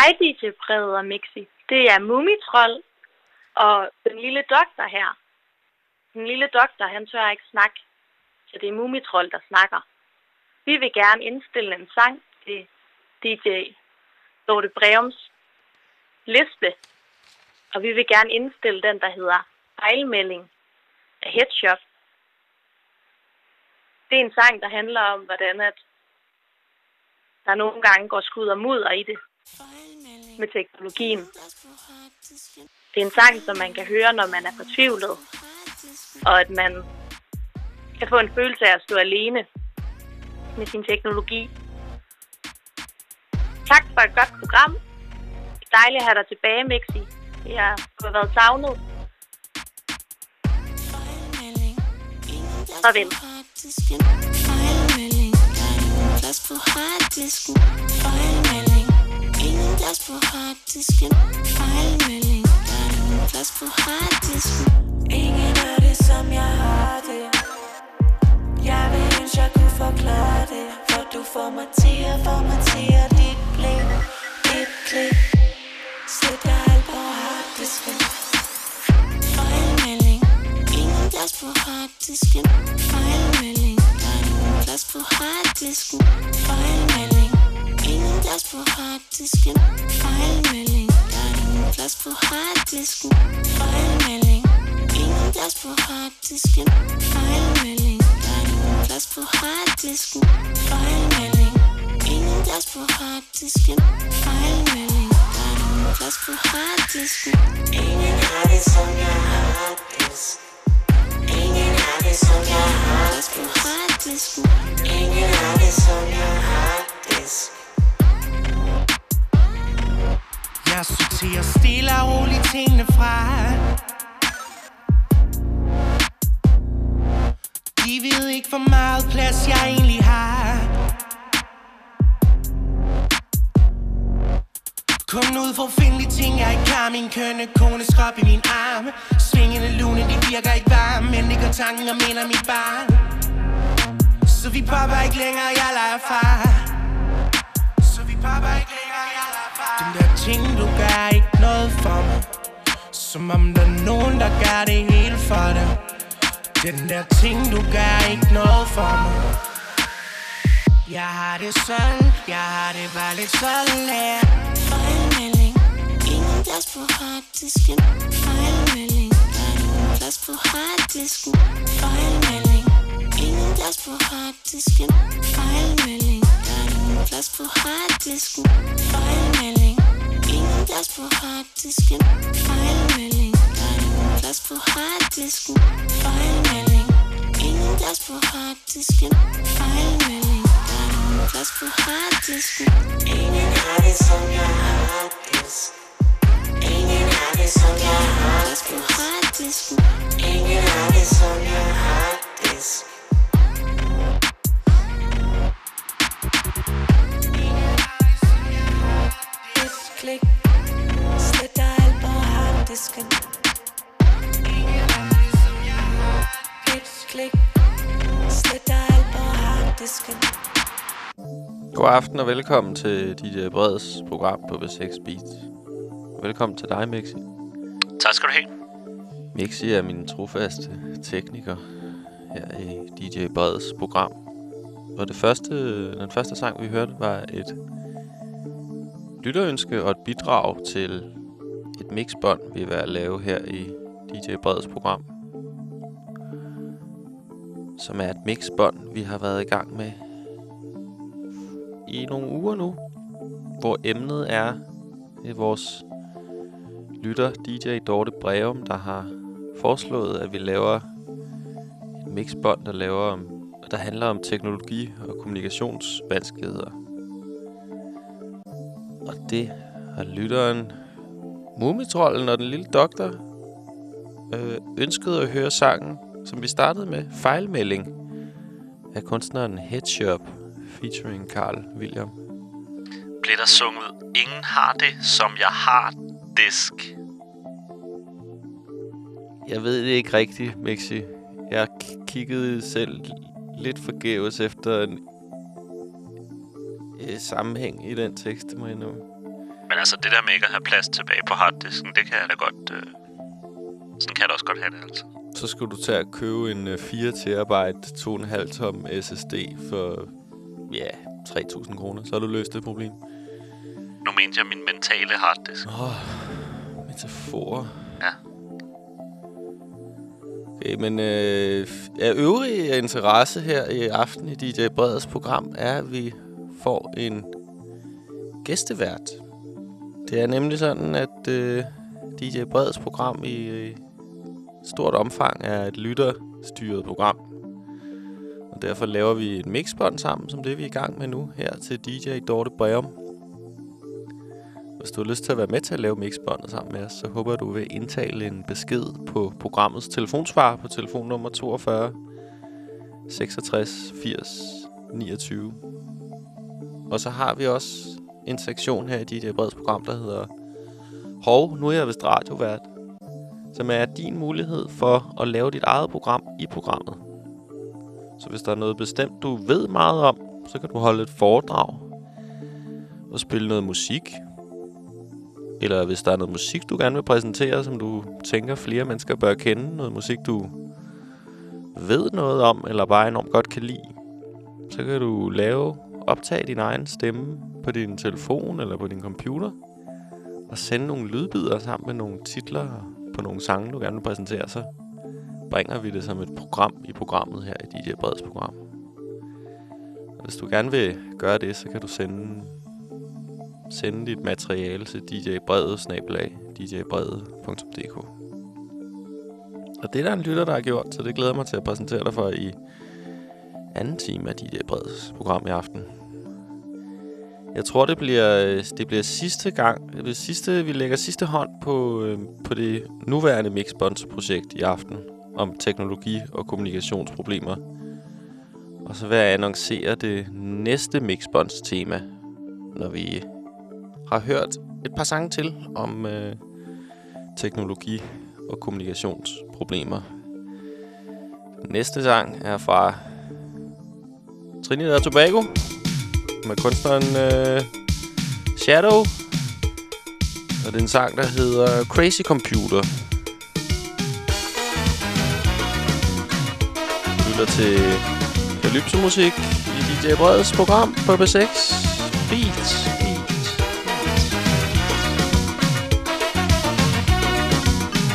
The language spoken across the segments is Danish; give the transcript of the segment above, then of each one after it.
Hej DJ og Mixi. Det er Mumitrol og den lille doktor her. Den lille doktor, han tør ikke snakke, så det er Mumitrol, der snakker. Vi vil gerne indstille en sang til DJ Dorte Breums liste. Og vi vil gerne indstille den, der hedder Fejlmelding af Headshot. Det er en sang, der handler om, hvordan at der nogle gange går skud og mudder i det med teknologien. Det er en sang, som man kan høre, når man er fortvivlet, og at man kan få en følelse af at stå alene med sin teknologi. Tak for et godt program. Det er dejligt at have dig tilbage, Mixi. Jeg har været savnet. Farvel. Fejlmelding. Der er ingen plads på harddisken. Fejlmelding. Plads på harddisken. Fejlmelding. Der er ingen plads på harddisken. Ingen er det, som jeg har det. Jeg vil ønske, jeg kunne forklare det. For du får mig til at formatere dit blik. Et klik. Slet dig alt på harddisken. Fejlmelding. Ingen plads på harddisken. Fejlmelding. Der er ingen plads på harddisken. Fejlmelding. Plads på harddisken. Fejlmelding. Der er ingen plads på harddisken. Fejlmelding. Ingen plads på harddisken. Fejlmelding. Der er ingen plads på harddisken. Fejlmelding. Ingen plads på harddisken. Fejlmelding. Der er ingen plads på harddisken. Ingen har det, som jeg har det. Ingen har det, som jeg har det. på harddisken. Ingen har det, som jeg har det. Jeg sorterer stille og roligt tingene fra. De ved ikke, hvor meget plads jeg egentlig har. Kom ud for at finde de ting, jeg ikke har. Min kønne kone skrop i min arm. Svingende lune, de virker ikke varme Men det gør tanken og minder mit barn. Så vi popper ikke længere, jeg leger far Så vi popper ikke længere, jeg leger far der ting, du gør ikke noget for mig Som om der er nogen, der gør det hele for dig Den der ting, du gør ikke noget for mig Jeg har det sådan, jeg har det bare lidt sådan her Fejlmelding. Ingen plads på harddisken. Fejlmelding. Der er ingen plads på harddisken. Fejlmelding. Ingen plads på harddisken. Fejlmelding. Ingen plads på harddisken. Fejlmelding. Ingen plads på harddisken. Fejlmelding. Der er ingen plads på harddisken. Fejlmelding. Ingen plads på harddisken. Fejlmelding. Der er ingen plads på harddisken. Ingen har det, som jeg har det. Ingen har det, som jeg har det. på harddisken. Ingen har det, som jeg har det. Klik. Slet dig alt på harddisken. Et klik. Slet dig alt på harddisken. God aften og velkommen til DJ Breds program på B6 Beat. Velkommen til dig, Mixi. Tak skal du have. Mixi er min trofaste tekniker her i DJ Breds program. Og det første, den første sang, vi hørte, var et lytterønske og et bidrag til et mixbånd, vi er ved at lave her i DJ Breds program. Som er et mixbånd, vi har været i gang med i nogle uger nu, hvor emnet er det er vores lytter DJ Dorte Breum, der har foreslået, at vi laver et mixbånd, der laver om, der handler om teknologi og kommunikationsvanskeligheder. Og det har lytteren Mumitrollen og den lille doktor øh, ønsket at høre sangen, som vi startede med, Fejlmelding, af kunstneren Headshop featuring Carl William. Bliver der sunget, ingen har det, som jeg har disk. Jeg ved det ikke rigtigt, Mixi. Jeg kiggede selv lidt forgæves efter en øh, sammenhæng i den tekst, må jeg nu. Men altså, det der med ikke at have plads tilbage på harddisken, det kan jeg da godt... Øh, sådan kan jeg da også godt have det, altså. Så skulle du tage at købe en øh, 4 terabyte 2,5 tom SSD for, ja, 3.000 kroner. Så har du løst det problem. Nu mente jeg min mentale harddisk. Åh, oh, metafor. Ja. Okay, men øh, af øvrige interesse her i aften i DJ Breds program er, at vi får en gæstevært. Det er nemlig sådan, at øh, DJ Breds program i øh, stort omfang er et lytterstyret program. Og derfor laver vi et mixbånd sammen, som det vi er i gang med nu, her til DJ Dorte Breum. Hvis du har lyst til at være med til at lave mixbåndet sammen med os, så håber jeg, du vil indtale en besked på programmets telefonsvar på telefonnummer 42 66 80 29. Og så har vi også en sektion her i dit øh, Breds program, der hedder Hov, nu er jeg vist radiovært. Som er din mulighed for at lave dit eget program i programmet. Så hvis der er noget bestemt, du ved meget om, så kan du holde et foredrag og spille noget musik. Eller hvis der er noget musik, du gerne vil præsentere, som du tænker flere mennesker bør kende. Noget musik, du ved noget om, eller bare enormt godt kan lide. Så kan du lave, optage din egen stemme på din telefon eller på din computer. Og sende nogle lydbider sammen med nogle titler på nogle sange, du gerne vil præsentere. Så bringer vi det som et program i programmet her i DJ Breds program. Og hvis du gerne vil gøre det, så kan du sende sende dit materiale til djbredet, snabelag, djbredet.dk. Og det er der en lytter, der har gjort, så det glæder mig til at præsentere dig for i anden time af DJ Breds program i aften. Jeg tror, det bliver, det bliver sidste gang, det bliver sidste, vi lægger sidste hånd på, øh, på det nuværende Mixbonds-projekt i aften om teknologi- og kommunikationsproblemer. Og så vil jeg annoncere det næste Mixbonds-tema, når vi har hørt et par sange til om øh, teknologi- og kommunikationsproblemer. Næste sang er fra Trinidad og Tobago med kunstneren øh, Shadow. Og det er en sang, der hedder Crazy Computer. Du lytter til Calypso-musik i DJ Breds program på B6. Beats.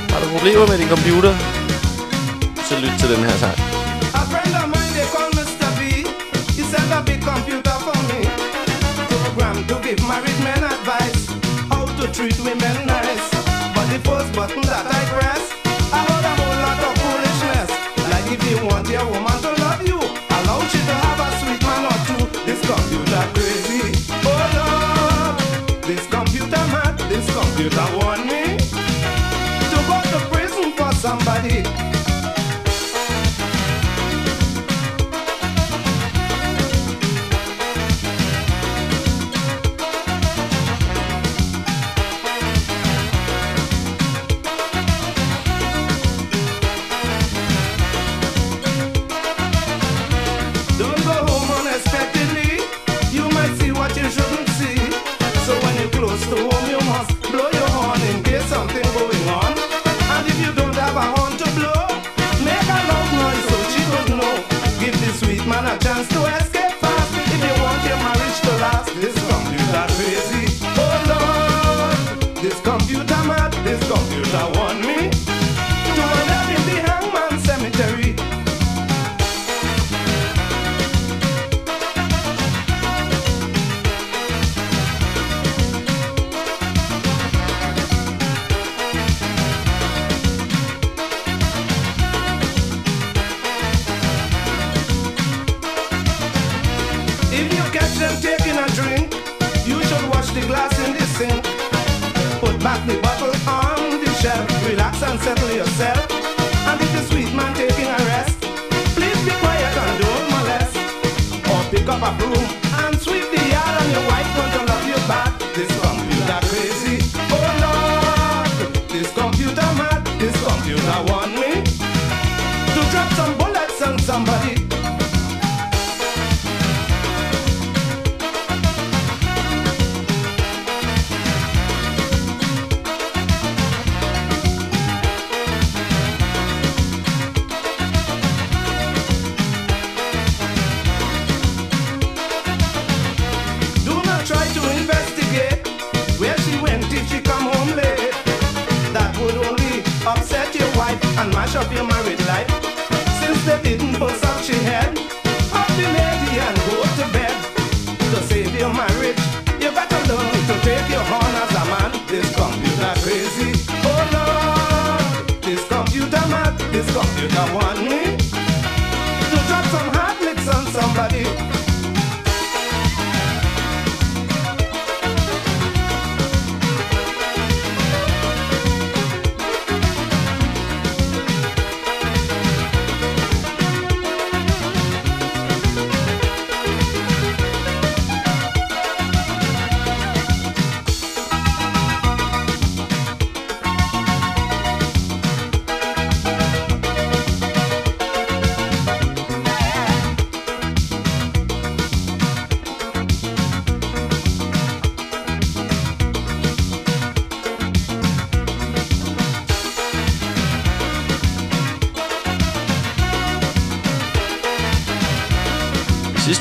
Har du problemer med din computer? Så lyt til den her sang. Treat women nice. But the first button that I press, I heard a whole lot of foolishness. Like if you want your woman to love you, allow she to have a sweet man or two. This computer crazy. Oh Lord, this computer mad. This computer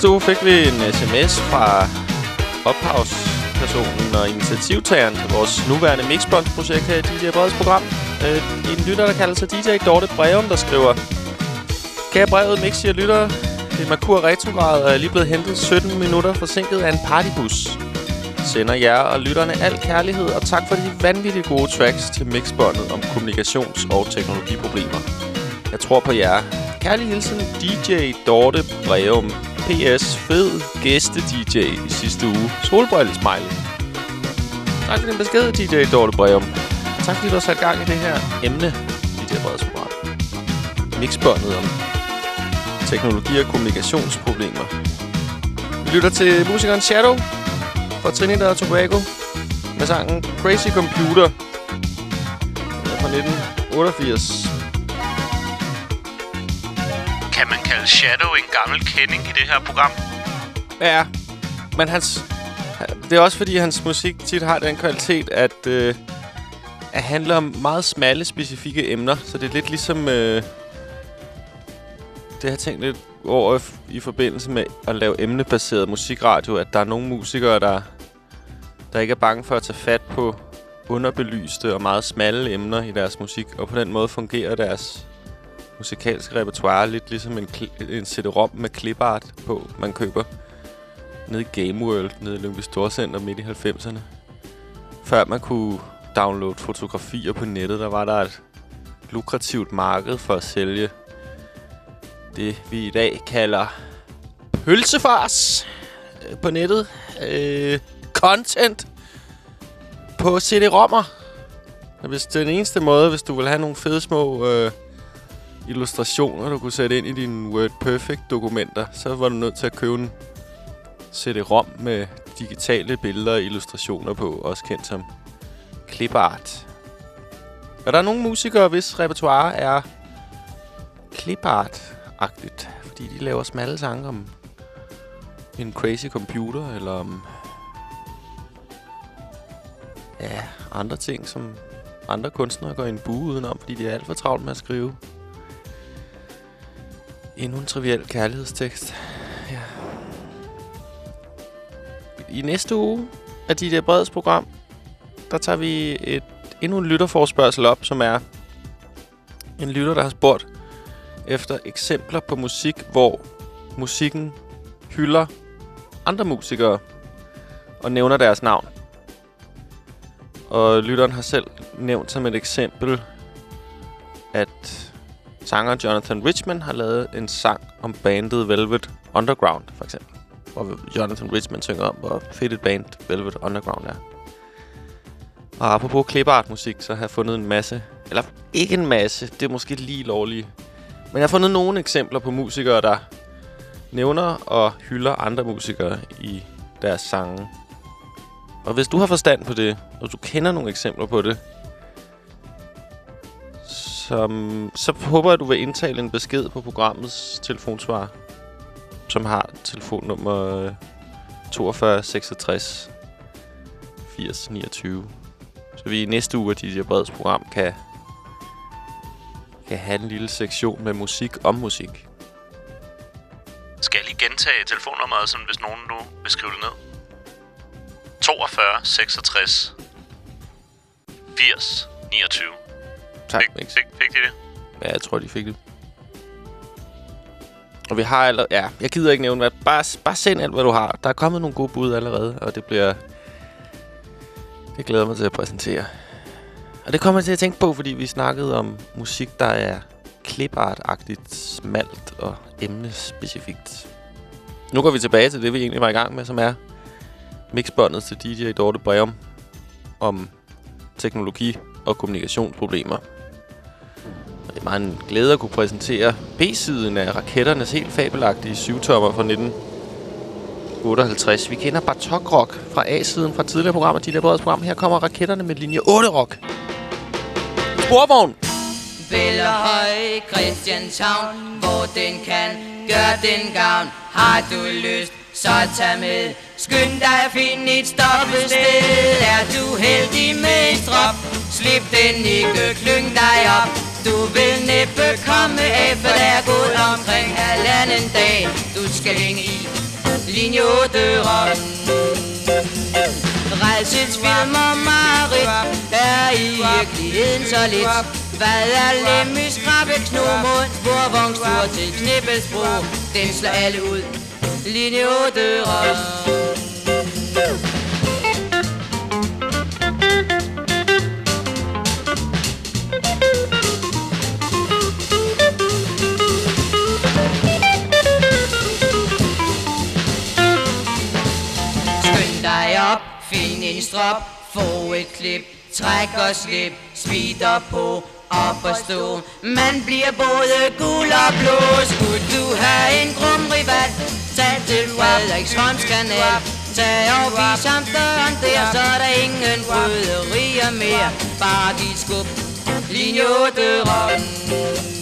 Sidste uge fik vi en sms fra ophavspersonen og initiativtageren til vores nuværende Mixbox-projekt her i DJ Breds program. Øh, en lytter, der kalder sig DJ Dorte Breum, der skriver Kære brevet, Mixi og lytter. Det er Merkur Retrograd og er lige blevet hentet 17 minutter forsinket af en partybus. Sender jer og lytterne al kærlighed, og tak for de vanvittigt gode tracks til Mixbåndet om kommunikations- og teknologiproblemer. Jeg tror på jer. Kærlig hilsen, DJ Dorte Breum. PS. Fed gæste-DJ i sidste uge. Solbrille-smiley. Tak for din besked, DJ Dorte Breum. Tak fordi du har sat gang i det her emne, DJ Breds program. Mixbåndet om teknologi- og kommunikationsproblemer. Vi lytter til musikeren Shadow fra Trinidad og Tobago med sangen Crazy Computer fra 1988. Kan Shadow en gammel kending i det her program? Ja, men hans... Det er også fordi, hans musik tit har den kvalitet, at... Øh, at handle om meget smalle, specifikke emner. Så det er lidt ligesom... Øh, det har jeg tænkt lidt over i forbindelse med at lave emnebaseret musikradio, at der er nogle musikere, der, der ikke er bange for at tage fat på underbelyste og meget smalle emner i deres musik, og på den måde fungerer deres musikalske repertoire lidt ligesom en, en CD-ROM med clipart på, man køber nede i Game World, nede i Lyngby Storcenter midt i 90'erne. Før man kunne downloade fotografier på nettet, der var der et lukrativt marked for at sælge det, vi i dag kalder pølsefars øh, på nettet. Øh, content på CD-rommer. Hvis den eneste måde, hvis du vil have nogle fede små øh, illustrationer, du kunne sætte ind i dine WordPerfect-dokumenter, så var du nødt til at købe en CD-rom med digitale billeder og illustrationer på, også kendt som clipart. Og der er nogle musikere, hvis repertoire er clipart-agtigt, fordi de laver smalle sange om en crazy computer, eller om ja, andre ting, som andre kunstnere går i en bue udenom, fordi de er alt for travlt med at skrive endnu en triviel kærlighedstekst. Ja. I næste uge af det Breds program, der tager vi et, endnu en lytterforspørgsel op, som er en lytter, der har spurgt efter eksempler på musik, hvor musikken hylder andre musikere og nævner deres navn. Og lytteren har selv nævnt som et eksempel, at Sanger Jonathan Richman har lavet en sang om bandet Velvet Underground, for eksempel. Hvor Jonathan Richman synger om, hvor fedt et band Velvet Underground er. Og apropos klippeartmusik, så har jeg fundet en masse, eller ikke en masse, det er måske lige lovlige. Men jeg har fundet nogle eksempler på musikere, der nævner og hylder andre musikere i deres sange. Og hvis du har forstand på det, og du kender nogle eksempler på det, som, så håber jeg, at du vil indtale en besked på programmets telefonsvar, som har telefonnummer 42 66 80 29. Så vi i næste uge af DJ Breds program kan, kan have en lille sektion med musik om musik. Skal jeg lige gentage telefonnummeret, sådan, hvis nogen nu vil skrive det ned? 42 66 80 29. Tak, Fik, Mix. fik, fik de det? Ja, jeg tror, de fik det. Og vi har allerede... Ja, jeg gider ikke nævne hvad. Bare, bare send alt, hvad du har. Der er kommet nogle gode bud allerede, og det bliver... Det glæder mig til at præsentere. Og det kommer jeg til at tænke på, fordi vi snakkede om musik, der er clipart-agtigt smalt og emnespecifikt. Nu går vi tilbage til det, vi egentlig var i gang med, som er mixbåndet til DJ Dorte Breum om teknologi og kommunikationsproblemer mig en glæde at kunne præsentere B-siden af raketternes helt fabelagtige syvtommer fra 1958. Vi kender Bartok Rock fra A-siden fra tidligere programmer, de der program. Her kommer raketterne med linje 8 Rock. Sporvogn! Bellerhøj, Christianshavn, hvor den kan gør den gavn. Har du lyst, så tag med. Skynd dig at finde et stoppested. Er du heldig med en strop, slip den ikke, klyng dig op. Du vil næppe komme af, for der er gået omkring halvanden dag. Du skal hænge i linje 8 rom. Rejselsfilm og Marit er i virkeligheden så lidt. Hvad er lemmy, krabbe, knomund, sporvognstur til Knibbelsbro? Den slår alle ud. Linje 8 rom. Skynd dig op, find en strop, få et klip, træk og slip, speeder på, op og stå. Man bliver både gul og blå, skulle du have en grum rival, tag til Frederiksholms kanal. Tag og vis ham døren der, så er der ingen bryderier mere. Bare de skub, linje 8 rom.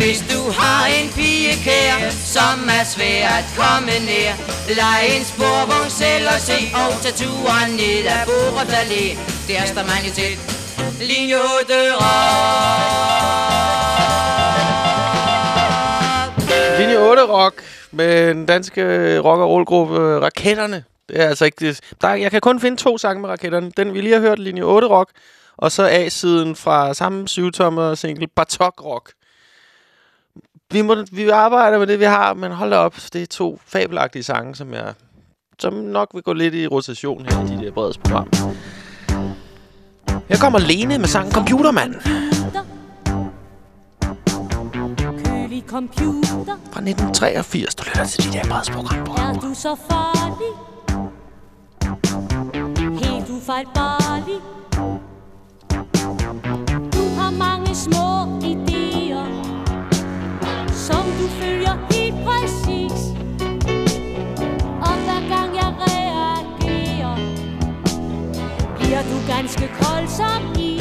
Hvis du har en pige kær, som er svær at komme nær Leg en sporvogn selv og se Og tag turen ned ad Borups Allé Der står man jo til Linje 8 Linje 8 Rock med den danske rock- og rollgruppe Raketterne. Det er altså ikke... Det. Der, jeg kan kun finde to sange med Raketterne. Den vi lige har hørt, Linje 8 Rock, og så A-siden fra samme syvtommer single, Bartok Rock. Vi, må, vi arbejder med det, vi har, men hold op, det er to fabelagtige sange, som jeg som nok vil gå lidt i rotation her i de der breds program. Her kommer Lene med sangen Computermand computer, fra 1983. Du lytter til de der breds program. er du så farlig? Helt ufejlbarlig. Mange små idéer, som du følger helt præcis. Og hver gang jeg reagerer, bliver du ganske kold som is.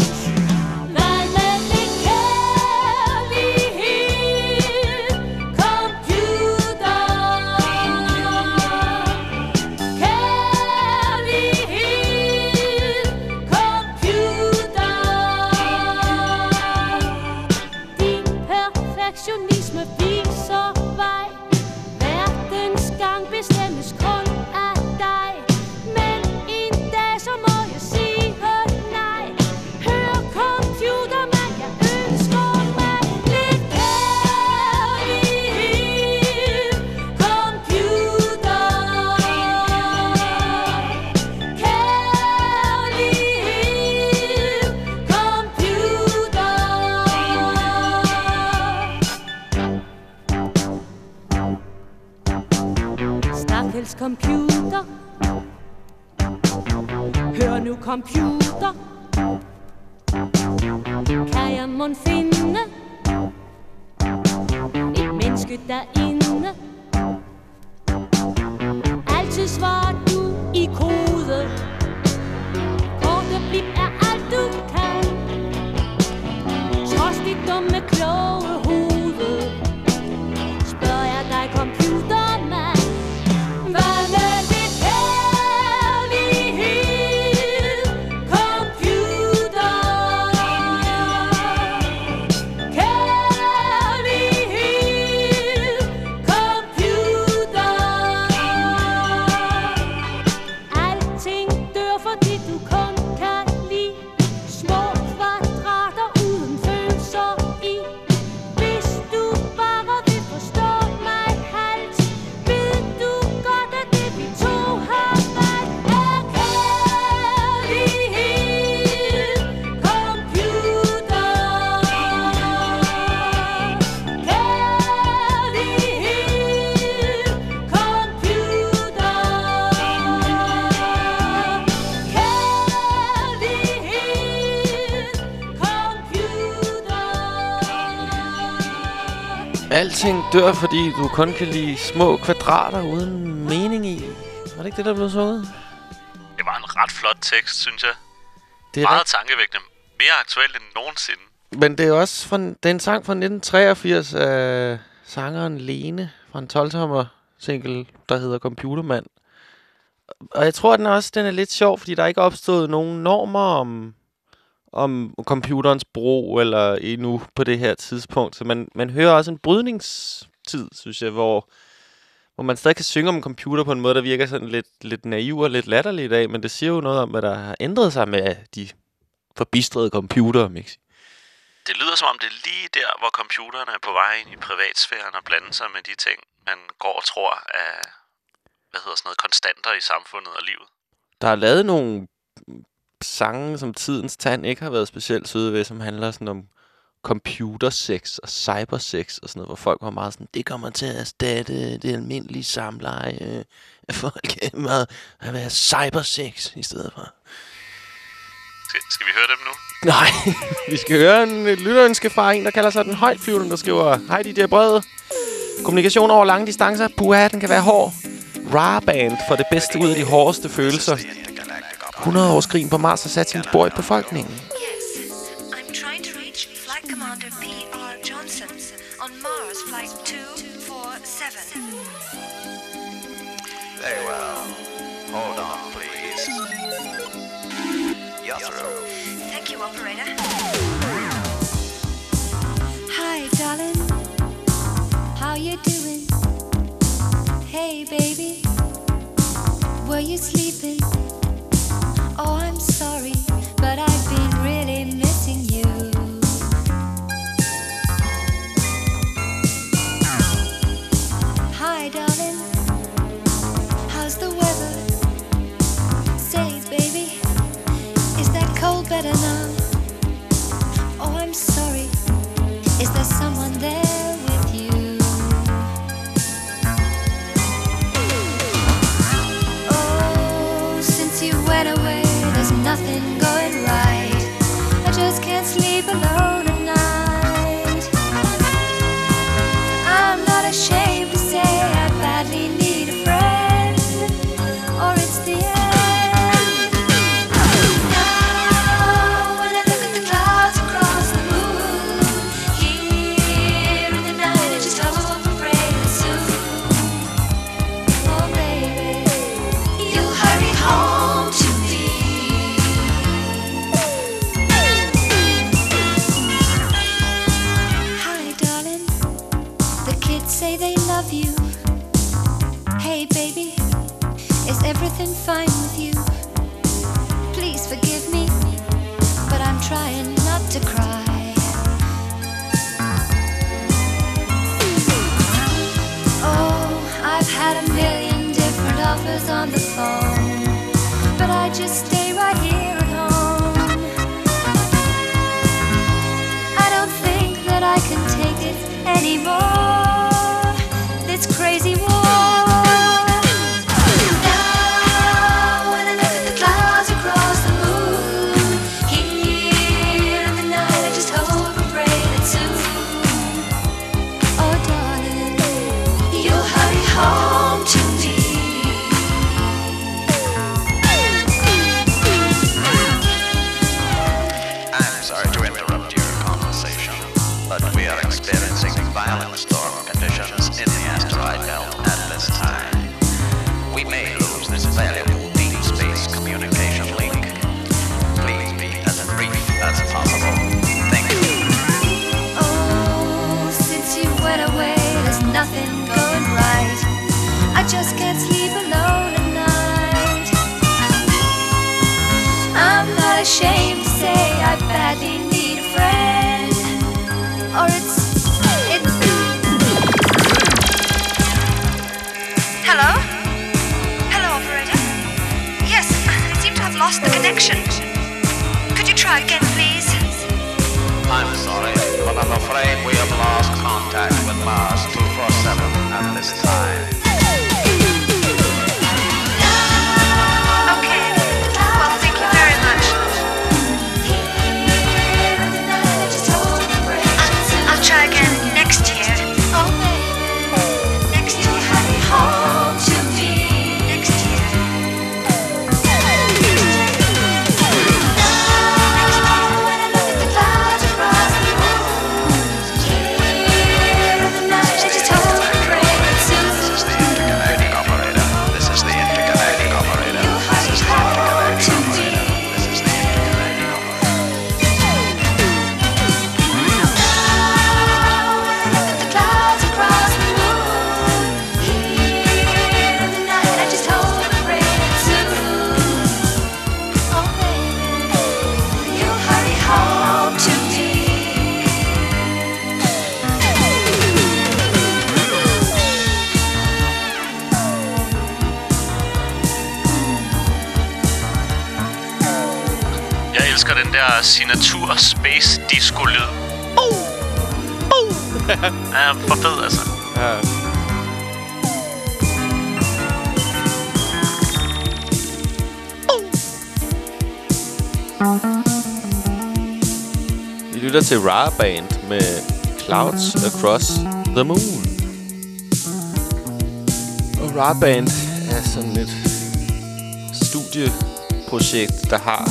Dør, fordi du kun kan lide små kvadrater uden mening i. Var det ikke det, der blev sunget? Det var en ret flot tekst, synes jeg. Det er Meget rigtigt. tankevækkende. Mere aktuel end nogensinde. Men det er også fra, det er en sang fra 1983 af sangeren Lene fra en 12-tommer single, der hedder Computermand. Og jeg tror, den er også den er lidt sjov, fordi der er ikke opstået nogen normer om, om computerens brug eller endnu på det her tidspunkt. Så man, man hører også en brydningstid, synes jeg, hvor, hvor man stadig kan synge om en computer på en måde, der virker sådan lidt, lidt naiv og lidt latterlig i dag, men det siger jo noget om, hvad der har ændret sig med de forbistrede computere, Mixi. Det lyder som om, det er lige der, hvor computeren er på vej ind i privatsfæren og blander sig med de ting, man går og tror er hvad hedder sådan noget, konstanter i samfundet og livet. Der er lavet nogle sange, som tidens tand ikke har været specielt søde ved, som handler sådan om computersex og cybersex og sådan noget, hvor folk var meget sådan, det kommer til at erstatte det almindelige samleje af folk er meget at være cybersex i stedet for. Skal, skal vi høre dem nu? Nej, vi skal høre en lytterønske fra en, der kalder sig den højtflyvende, der skriver, Hej DJ Brede. Kommunikation over lange distancer, puha, den kan være hård. Raw Band får det bedste ud af de hårdeste følelser. 100 års krigen på Mars har sat sin spor i befolkningen. Yes, I'm trying to reach Vi Band med Clouds Across the Moon. Og Ra Band er sådan et studieprojekt, der har...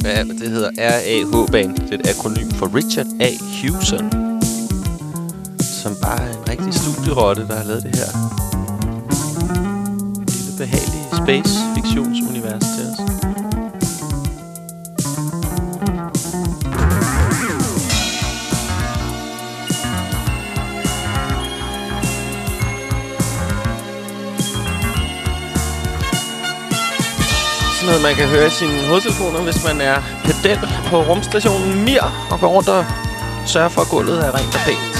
Hvad det hedder? RAH Band. Det er et akronym for Richard A. Hewson. Som bare er en rigtig studierotte, der har lavet det her. Lille behagelige space noget, man kan høre i sine hovedtelefoner, hvis man er pedel på rumstationen Mir og går rundt og sørger for, at gulvet er rent og pænt.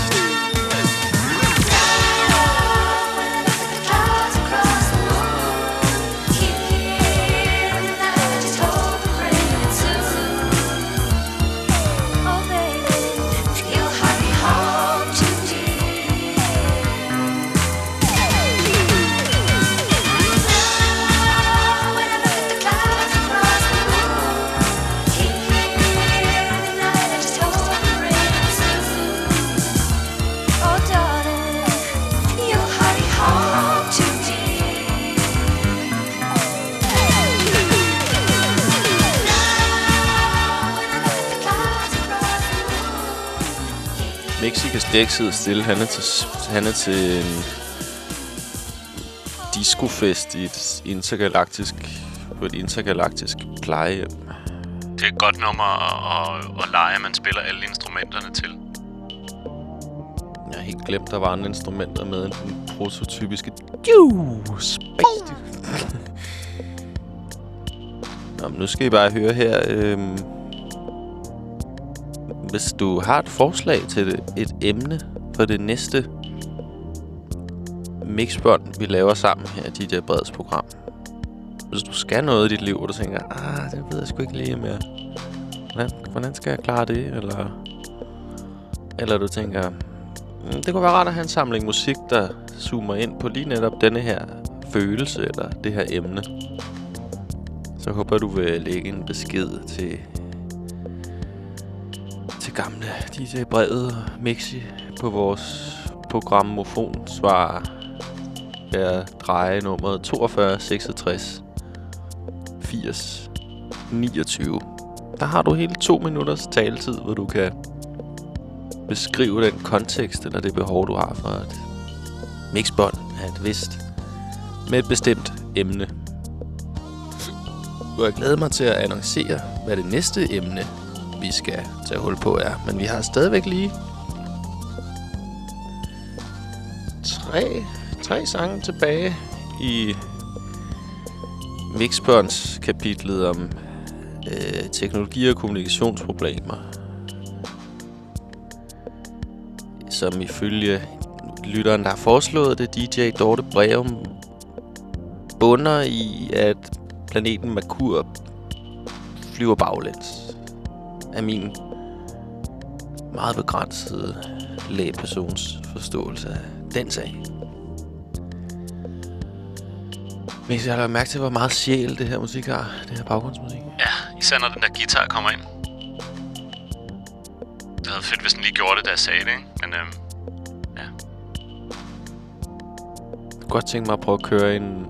Kan stikke sidde stille. Han er til, han er til en discofest i et intergalaktisk, på et intergalaktisk plejehjem. Det er et godt nummer at, at, at lege, at man spiller alle instrumenterne til. Jeg har helt glemt, der var andre instrumenter med end den prototypiske space. Nå, men nu skal I bare høre her. Øhm, hvis du har et forslag til et emne for det næste mixbånd, vi laver sammen her i DJ Breds program. Hvis du skal noget i dit liv, og du tænker, ah, det ved jeg sgu ikke lige mere. Hvordan, hvordan skal jeg klare det? Eller, eller du tænker, "Mm, det kunne være rart at have en samling musik, der zoomer ind på lige netop denne her følelse, eller det her emne. Så håber jeg, du vil lægge en besked til gamle DJ Brede Mixi på vores programmofon svar er dreje nummeret 42 66 80 29. Der har du hele to minutters taletid, hvor du kan beskrive den kontekst eller det behov, du har for et mixbånd af et vist med et bestemt emne. Og jeg glæder mig til at annoncere, hvad det næste emne, vi skal tage hul på, er. Men vi har stadigvæk lige tre, tre sange tilbage i Mixbørns kapitlet om øh, teknologi og kommunikationsproblemer. Som ifølge lytteren, der har foreslået det, DJ Dorte Breum, bunder i, at planeten Merkur flyver baglæns. Af min meget begrænsede lægepersons forståelse af den sag. Men jeg har lagt mærke til, hvor meget sjæl det her musik har. Det her baggrundsmusik. Ja, især når den der guitar kommer ind. Det havde fedt, hvis den lige gjorde det, da jeg sagde det, ikke? Men øhm, Jeg kunne godt tænke mig at prøve at køre en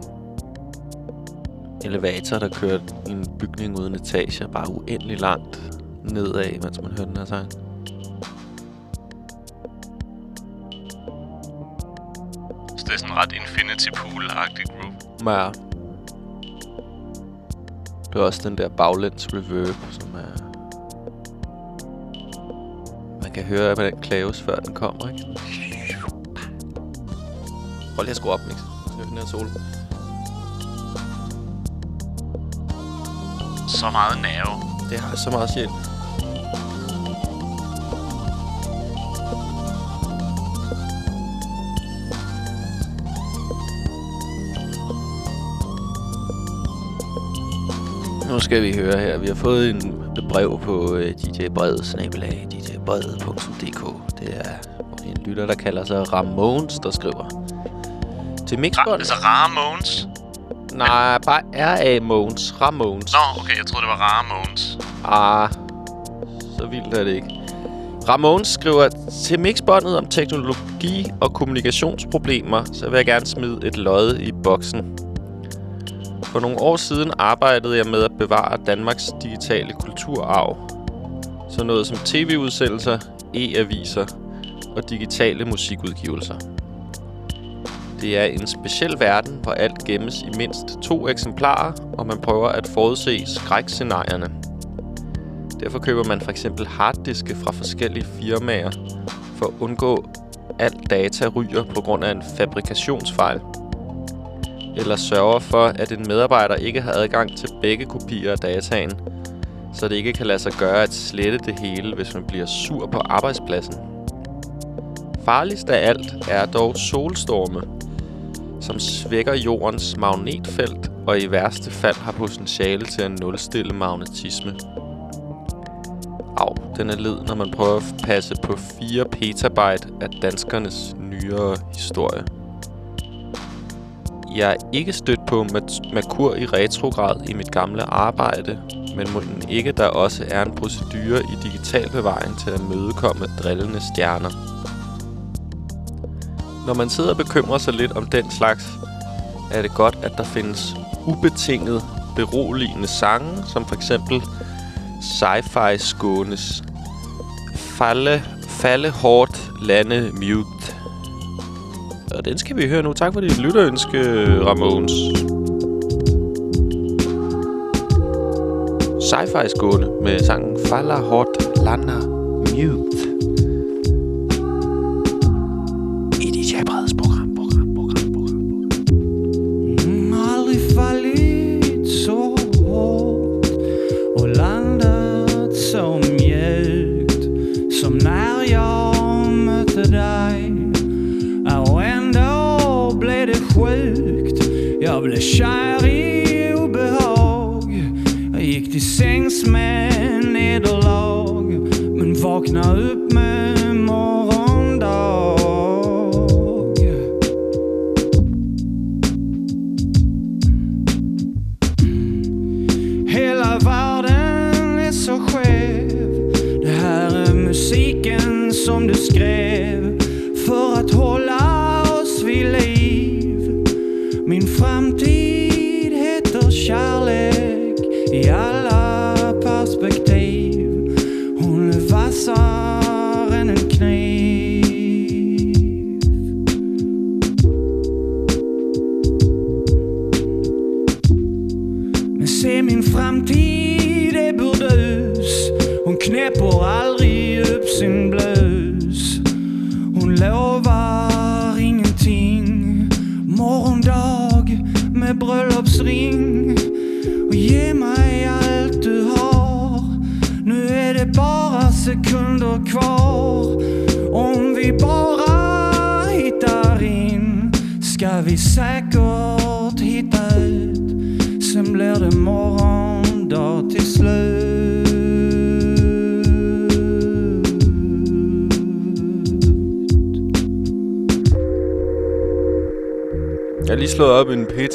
elevator, der kører i en bygning uden etager. Bare uendelig langt nedad, mens man hører den her sang. så det er sådan ret Infinity Pool-agtig groove. Ja. Det er også den der baglæns reverb, som er... Man kan høre på den klaves, før den kommer, ikke? Prøv lige at skrue op, Mix. Så den her sol. Så meget nerve. Det har så meget sjæl. Skal vi høre her. Vi har fået en brev på uh, DJ Bred, snabelag, djbred.dk. Det er en lytter, der kalder sig Ramones, der skriver. Til Ra- mixbånd. altså Rare Mogens. Nej, bare R.A. Mogens. Ramones. Nå, okay, jeg troede, det var Rare Mogens. Ah, så vildt er det ikke. Ramones skriver, til mixbåndet om teknologi og kommunikationsproblemer, så vil jeg gerne smide et lod i boksen. For nogle år siden arbejdede jeg med at bevare Danmarks digitale kulturarv. Så noget som tv-udsendelser, e-aviser og digitale musikudgivelser. Det er en speciel verden, hvor alt gemmes i mindst to eksemplarer, og man prøver at forudse skrækscenarierne. Derfor køber man for eksempel harddiske fra forskellige firmaer for at undgå alt data ryger på grund af en fabrikationsfejl. Eller sørger for, at en medarbejder ikke har adgang til begge kopier af dataen, så det ikke kan lade sig gøre at slette det hele, hvis man bliver sur på arbejdspladsen. Farligst af alt er dog solstorme, som svækker jordens magnetfelt og i værste fald har potentiale til at nulstille magnetisme. Au, den er led, når man prøver at passe på 4 petabyte af danskernes nyere historie. Jeg er ikke stødt på Merkur i retrograd i mit gamle arbejde, men må den ikke der også er en procedure i digital bevaring til at mødekomme drillende stjerner. Når man sidder og bekymrer sig lidt om den slags, er det godt, at der findes ubetinget beroligende sange, som for eksempel Sci-Fi Skånes Falle, falde hårdt, lande mute. Og den skal vi høre nu. Tak for dit lytterønske, Ramones. Sci-Fi Skåne med sangen Falla hårdt, lander mute.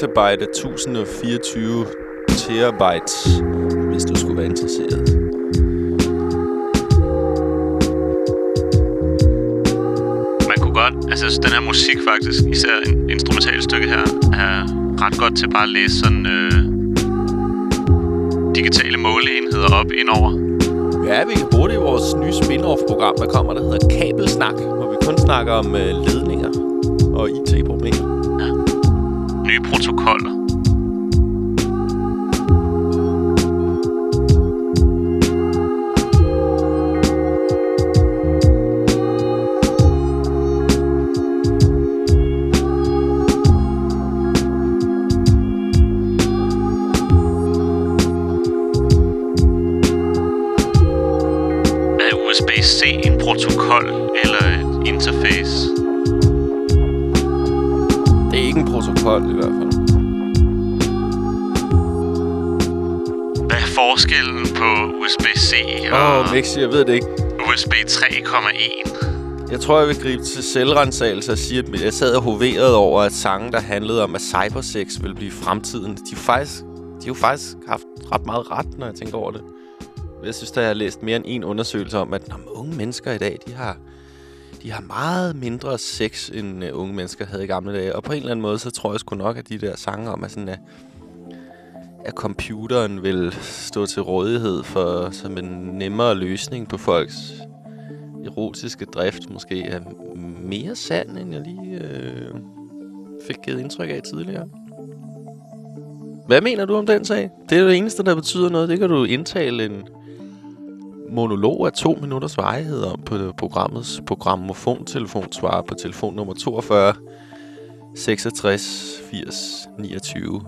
Petabyte af 1024 terabytes, hvis du skulle være interesseret. Man kunne godt... Altså, den her musik faktisk, især en instrumental stykke her, er ret godt til bare at læse sådan øh, digitale måleenheder op indover. Ja, vi kan bruge det i vores nye spin-off-program, der kommer, der hedder Kabelsnak, hvor vi kun snakker om øh, ledninger jeg ved det ikke. USB 3,1? Jeg tror, jeg vil gribe til selvrensagelse og sige, at jeg sad og hoverede over, at sange, der handlede om, at cybersex vil blive fremtiden. De, faktisk, de har jo faktisk haft ret meget ret, når jeg tænker over det. Jeg synes, at jeg har læst mere end en undersøgelse om, at når unge mennesker i dag, de har, de har meget mindre sex, end uh, unge mennesker havde i gamle dage. Og på en eller anden måde, så tror jeg sgu nok, at de der sange om, at, sådan, at, at computeren vil stå til rådighed for som en nemmere løsning på folks erotiske drift måske er mere sand, end jeg lige øh, fik givet indtryk af tidligere. Hvad mener du om den sag? Det er det eneste, der betyder noget. Det kan du indtale en monolog af to minutters varighed om på programmets programmofontelefonsvarer på telefon nummer 42 66 80 29.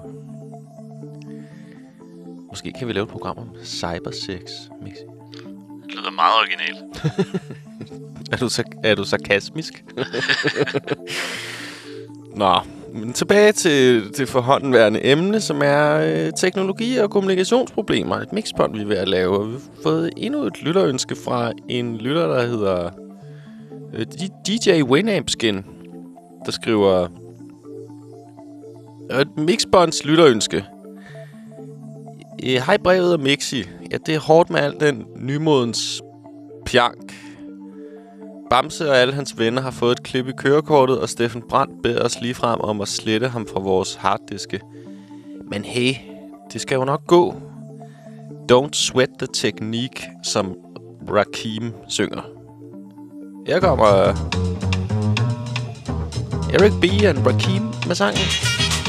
Måske kan vi lave et program om cybersex, Mixi. Det lyder meget originalt. Er du, sak- er du sarkasmisk? Nå, men tilbage til det forhåndenværende emne, som er øh, teknologi og kommunikationsproblemer. Et mixbånd, vi er ved at lave. Og vi har fået endnu et lytterønske fra en lytter, der hedder øh, DJ Winampskin, der skriver et mixbånds lytterønske. Øh, hej brevet og Mixi. Ja, det er hårdt med al den nymodens pjank, Bamse og alle hans venner har fået et klip i kørekortet, og Steffen Brandt beder os lige frem om at slette ham fra vores harddiske. Men hey, det skal jo nok gå. Don't sweat the technique, som Rakim synger. Her kommer Eric B. and Rakim med sangen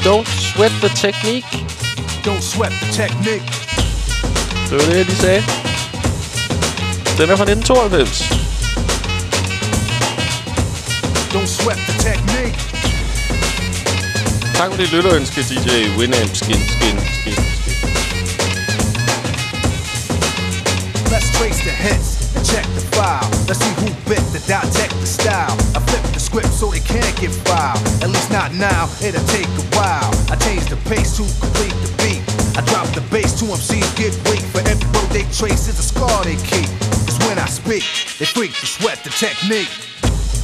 Don't sweat the technique. Don't sweat the technique. Det var det, de sagde. Den er fra 1992. Don't sweat the technique. Tak for det lytterønske, DJ Winamp Skin Skin Skin Skin. Let's trace the hits and check the file. Let's see who bit the dissect the style. I flip the script so they can't get filed. At least not now, it'll take a while. I change the pace to complete the beat. I drop the bass to MCs get weak. For every road they trace is a scar they keep. Cause when I speak, they freak to sweat the technique.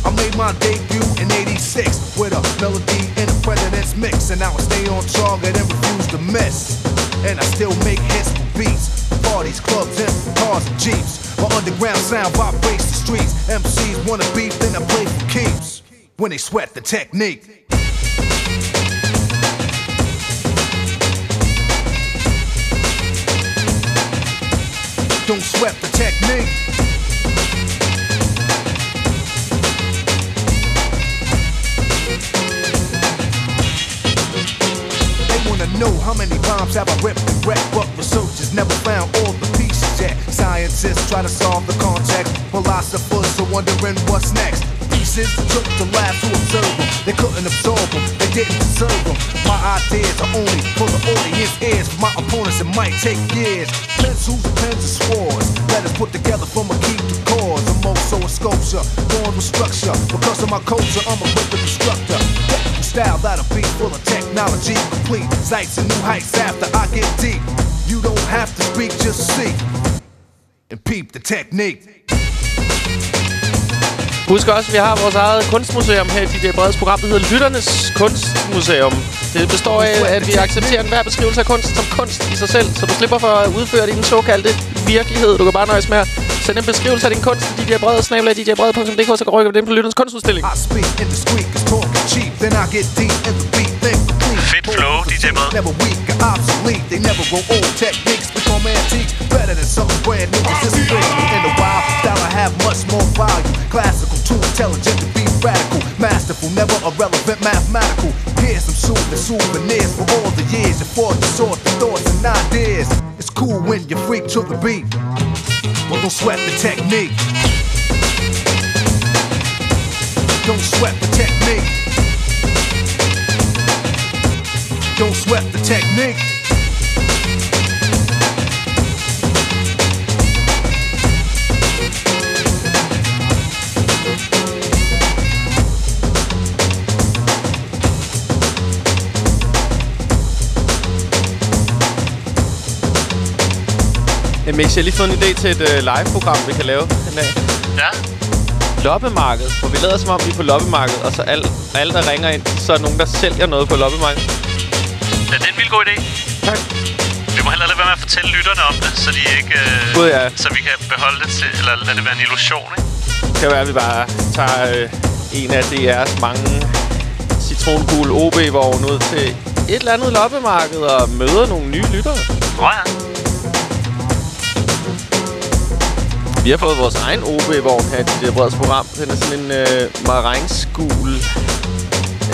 I made my debut in 86 with a melody in a president's mix. And I stay on target and refuse to miss. And I still make hits for beats. Parties, clubs, and cars and jeeps. My underground sound vibrates the streets. MCs wanna beef, then I play for keeps. When they sweat the technique. Don't sweat the technique. They wanna know how many bombs have I ripped and wrecked, but researchers never found all the pieces yet. Scientists try to solve the context, philosophers are wondering what's next. Pieces took to labs to observe them. They couldn't absorb them, they didn't deserve them. My ideas are only for the audience ears. For my opponents, it might take years. Pencils, pens, and swords. Letters put together from a key to cause. I'm also a sculpture, born with structure. Because of my culture, I'm a rhythm instructor. Technical style that'll be full of technology. Complete sights and new heights after I get deep. You don't have to speak, just see. And peep the technique. Husk også, at vi har vores eget kunstmuseum her i DJ Breds program, der hedder Lytternes Kunstmuseum. Det består af, at vi accepterer enhver beskrivelse af kunst som kunst i sig selv, så du slipper for at udføre den såkaldte virkelighed. Du kan bare nøjes med at sende en beskrivelse af din kunst til DJ Brede, snabel djbrede.dk, så kan rykke den på Lytternes Kunstudstilling. Fedt flow, DJ Brede. Have much more value. Classical, too intelligent to be radical. Masterful, never irrelevant, mathematical. Here's some soothing souvenirs for all the years you fought to sort the thoughts and ideas. It's cool when you freak to the beat. But don't sweat the technique. Don't sweat the technique. Don't sweat the technique. Mix, jeg har lige fået en idé til et uh, live-program, vi kan lave den dag. Ja. Loppemarked, hvor vi lader som om, vi er på loppemarkedet, og så alle, alle der ringer ind, så er nogen, der sælger noget på loppemarkedet. Ja, det er en vild god idé. Tak. Vi må heller lade være med at fortælle lytterne om det, så de ikke... Øh, Gud, ja. Så vi kan beholde det til... Eller lade det være en illusion, ikke? Det kan være, at vi bare tager øh, en af DR's mange citrongule OB-vogne ud til et eller andet loppemarked og møder nogle nye lyttere. Nå ja. Vi har fået vores egen OB-vogn her i det breds program. Den er sådan en øh, marengsgul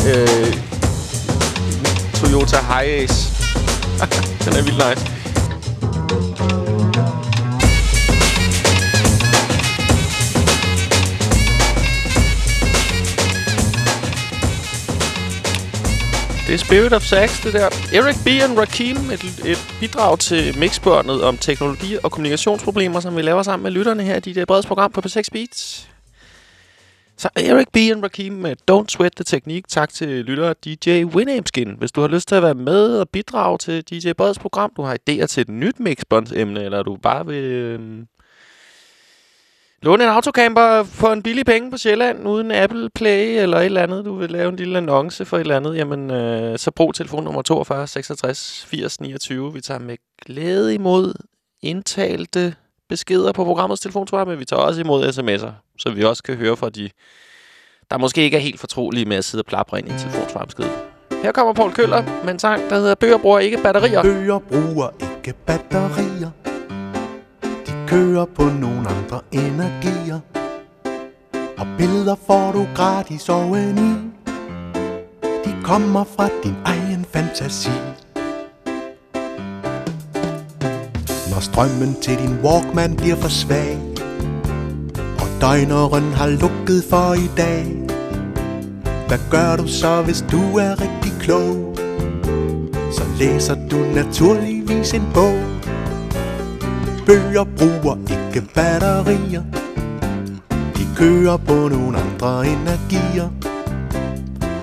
øh, Toyota Hiace. Den er vildt nice. Det er Spirit of Sax, det der. Eric B. and Rakim, et, et bidrag til mixbørnet om teknologi og kommunikationsproblemer, som vi laver sammen med lytterne her i dit breds program på P6 Beats. Så Eric B. and Rakim med Don't Sweat the Technique. Tak til lytter DJ Winamskin. Hvis du har lyst til at være med og bidrage til DJ Breds program, du har idéer til et nyt mixbåndsemne, eller du bare vil øh, låne en autocamper for en billig penge på Sjælland, uden Apple Play eller et eller andet, du vil lave en lille annonce for et eller andet, jamen øh, så brug telefonnummer 42 66 80 29. Vi tager med glæde imod indtalte beskeder på programmets telefonsvar, men vi tager også imod sms'er, så vi også kan høre fra de, der måske ikke er helt fortrolige med at sidde og plapre ind i en telefonsvarbesked. Her kommer Paul Køller med en sang, der hedder Bøger bruger ikke batterier. Bøger bruger ikke batterier kører på nogle andre energier. Og billeder får du gratis oveni. De kommer fra din egen fantasi. Når strømmen til din Walkman bliver for svag Og døgneren har lukket for i dag Hvad gør du så, hvis du er rigtig klog? Så læser du naturligvis en bog. Bøger bruger ikke batterier. De kører på nogle andre energier.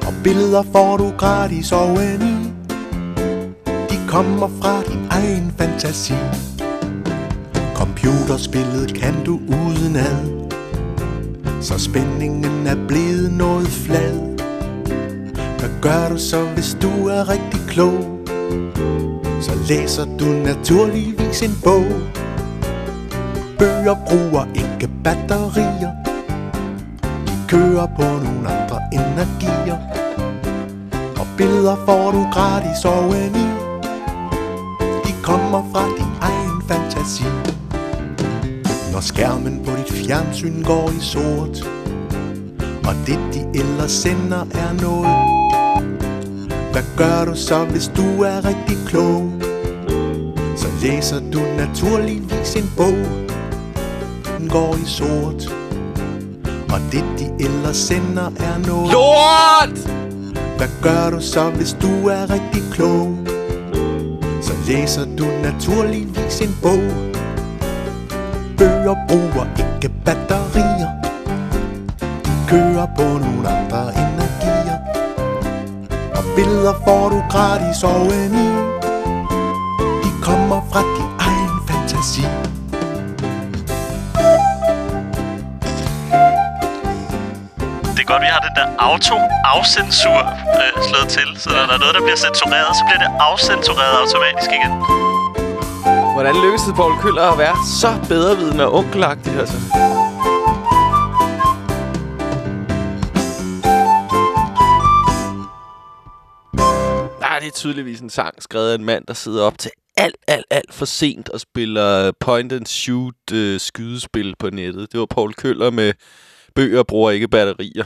Og billeder får du gratis oveni De kommer fra din egen fantasi. Computerspillet kan du udenad. Så spændingen er blevet noget flad. Hvad gør du så, hvis du er rigtig klog? Så læser du naturligvis en bog. Bøger bruger ikke batterier. De kører på nogle andre energier. Og billeder får du gratis oveni De kommer fra din egen fantasi. Når skærmen på dit fjernsyn går i sort Og det de ellers sender er noget. Hvad gør du så, hvis du er rigtig klog? Så læser du naturligvis en bog går i sort. Og det de ellers sender er noget. Lort! Hvad gør du så, hvis du er rigtig klog? Så læser du naturligvis en bog. Bøger bruger ikke batterier. De kører på nogle andre energier. Og billeder får du gratis oveni. De kommer fra din egen fantasi Det er godt, vi har den der auto-afcensur øh, slået til. Så når der er noget, der bliver censureret, så bliver det afcensureret automatisk igen. Hvordan lykkes det Paul Køller at være så bedrevidende og onkelagtig, altså? Nej, det er tydeligvis en sang skrevet af en mand, der sidder op til alt, alt, alt for sent og spiller point and shoot øh, skydespil på nettet. Det var Paul Køller med bøger bruger ikke batterier.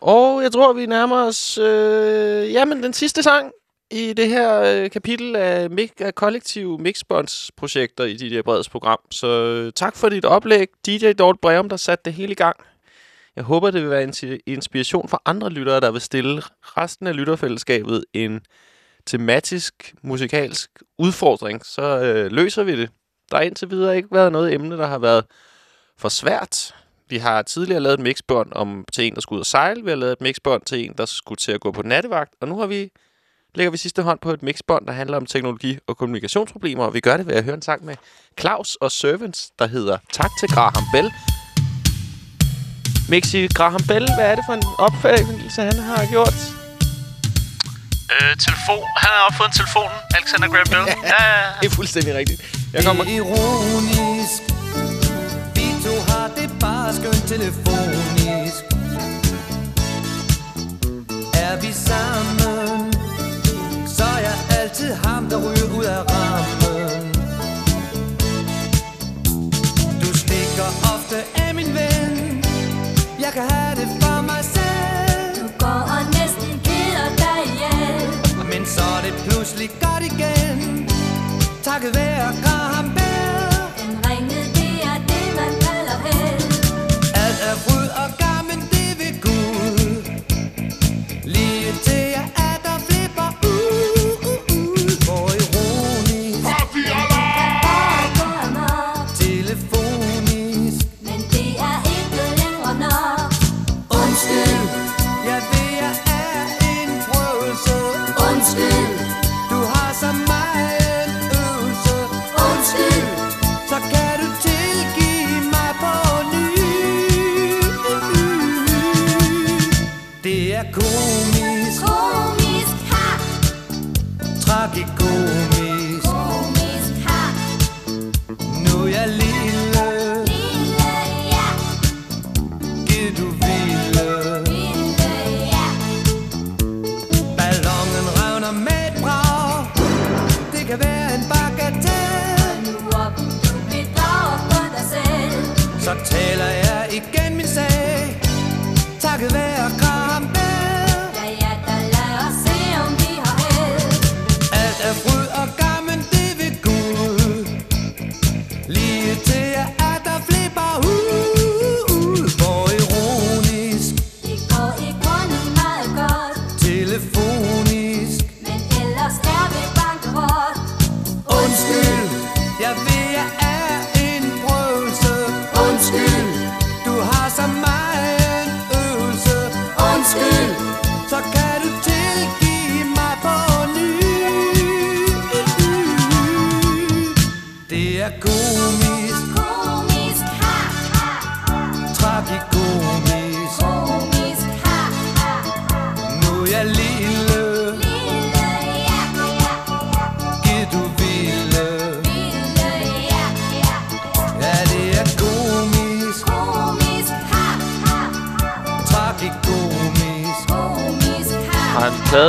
Og jeg tror, vi nærmer os øh, jamen, den sidste sang i det her øh, kapitel af, mix, af kollektive mixbåndsprojekter i DJ Breds program. Så øh, tak for dit oplæg, DJ Dort Breum, der satte det hele i gang. Jeg håber, det vil være en inspiration for andre lyttere, der vil stille resten af lytterfællesskabet en tematisk, musikalsk udfordring. Så øh, løser vi det. Der har indtil videre ikke været noget emne, der har været for svært. Vi har tidligere lavet et mixbånd om, til en, der skulle ud og sejle. Vi har lavet et mixbånd til en, der skulle til at gå på nattevagt. Og nu har vi lægger vi sidste hånd på et mixbånd, der handler om teknologi og kommunikationsproblemer, og vi gør det ved at høre en sang med Claus og Servants, der hedder Tak til Graham Bell. Mixi, Graham Bell, hvad er det for en opfattelse, han har gjort? Øh, telefon. Han har opfundet telefonen, Alexander Graham Bell. ja, ja, ja. Det er fuldstændig rigtigt. Jeg kommer... Er ironisk bare skønt telefonisk. Er vi sammen Så er jeg altid ham, der ryger ud af rammen.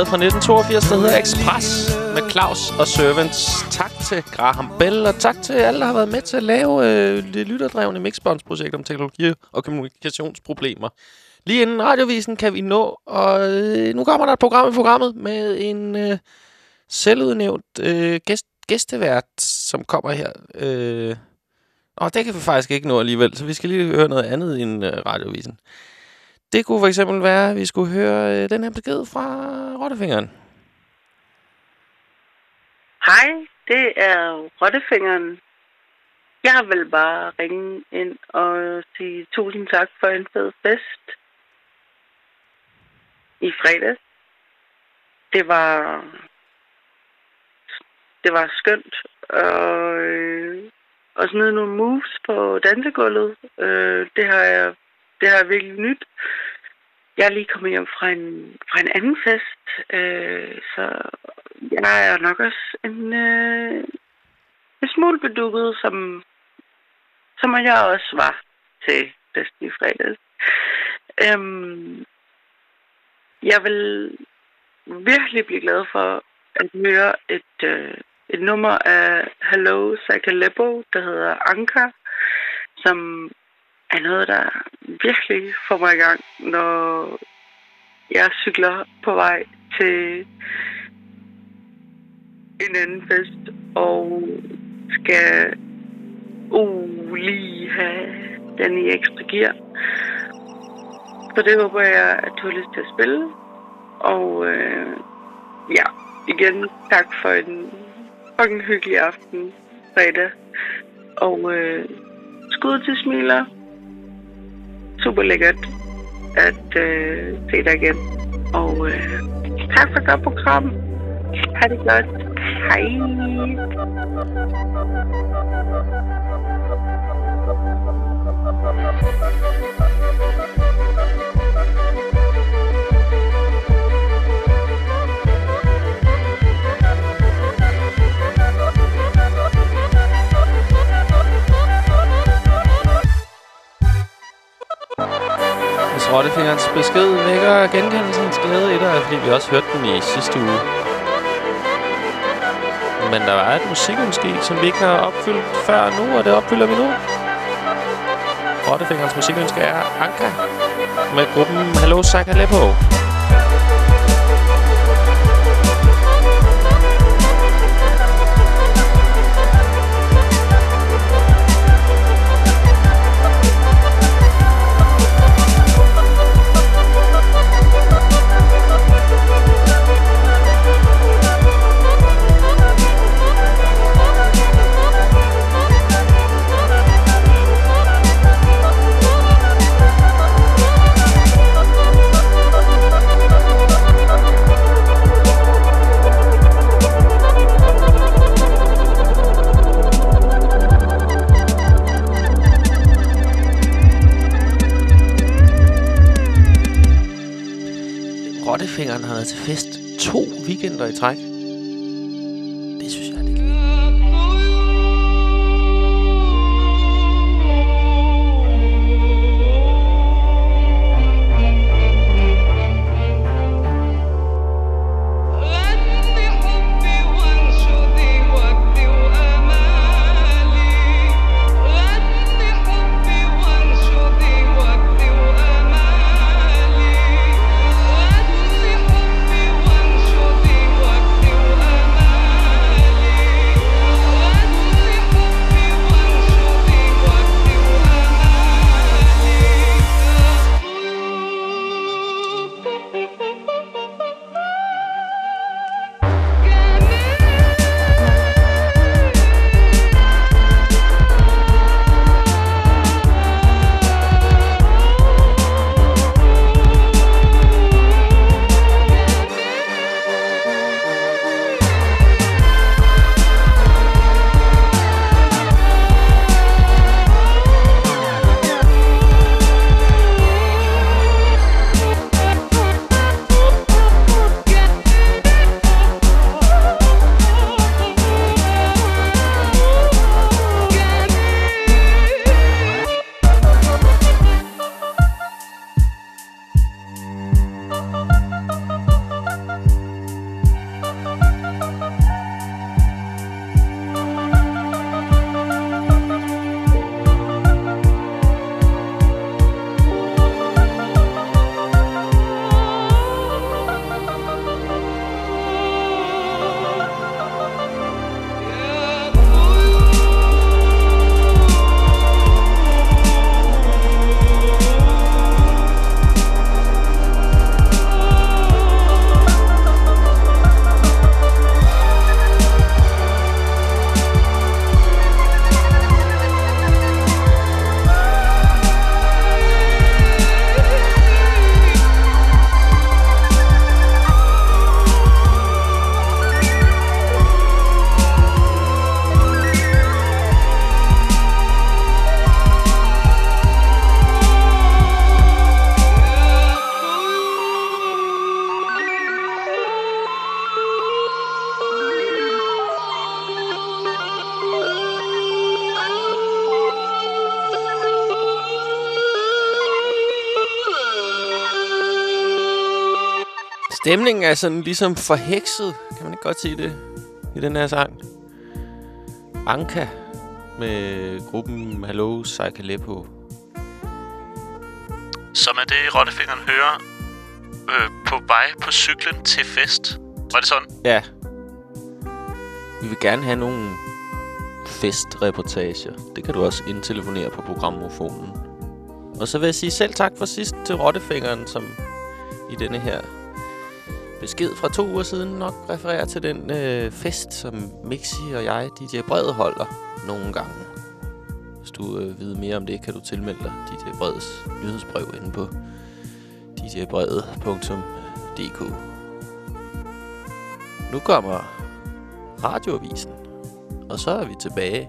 Plade fra 1982, der hedder Express med Claus og Servants. Tak til Graham Bell, og tak til alle, der har været med til at lave øh, det lytterdrevne Mixbonds-projekt om teknologi og kommunikationsproblemer. Lige inden radiovisen kan vi nå, og øh, nu kommer der et program i programmet med en øh, selvudnævnt øh, gæst, gæstevært, som kommer her. Øh, og det kan vi faktisk ikke nå alligevel, så vi skal lige høre noget andet end øh, radiovisen. Det kunne for eksempel være, at vi skulle høre øh, den her besked fra Rottefingeren. Hej, det er Rottefingeren. Jeg vil bare ringe ind og sige tusind tak for en fed fest i fredags. Det var det var skønt og, øh, at smide nogle moves på dansegulvet. Øh, det har jeg det har virkelig nyt. Jeg er lige kommet hjem fra en, fra en anden fest, øh, så jeg er nok også en, øh, en smule bedukket, som, som jeg også var til festen i fredags. Øhm, jeg vil virkelig blive glad for at høre et, øh, et nummer af Hello Sakalebo, der hedder Anka, som er noget, der virkelig får mig i gang, når jeg cykler på vej til en anden fest og skal uh, lige have den i ekstra gear. Så det håber jeg, at du har lyst til at spille. Og øh, ja, igen tak for en fucking hyggelig aften fredag. Og øh, skud til smiler. Super lækkert at øh, se dig igen. Og øh, tak for godt program. Ha' det godt. Hej. Thank you. Rottefingerens besked vækker genkendelsens glæde i dig, fordi vi også hørte den i sidste uge. Men der var et musikønske, i, som vi ikke har opfyldt før nu, og det opfylder vi nu. Rottefingerens musikønske er Anka med gruppen Hello Sakaleppo. Weekender i træk. Stemningen er sådan ligesom forhekset, kan man ikke godt sige det, i den her sang. Anka med gruppen Hello Psychaleppo. Som er det, Rottefingeren hører øh, på vej på cyklen til fest. Var det sådan? Ja. Vi vil gerne have nogle festreportager. Det kan du også indtelefonere på programmofonen. Og så vil jeg sige selv tak for sidst til Rottefingeren, som i denne her besked fra to uger siden nok refererer til den øh, fest, som Mixi og jeg, DJ Bred, holder nogle gange. Hvis du øh, ved mere om det, kan du tilmelde dig DJ Breds nyhedsbrev inde på djbrede.dk Nu kommer radioavisen, Og så er vi tilbage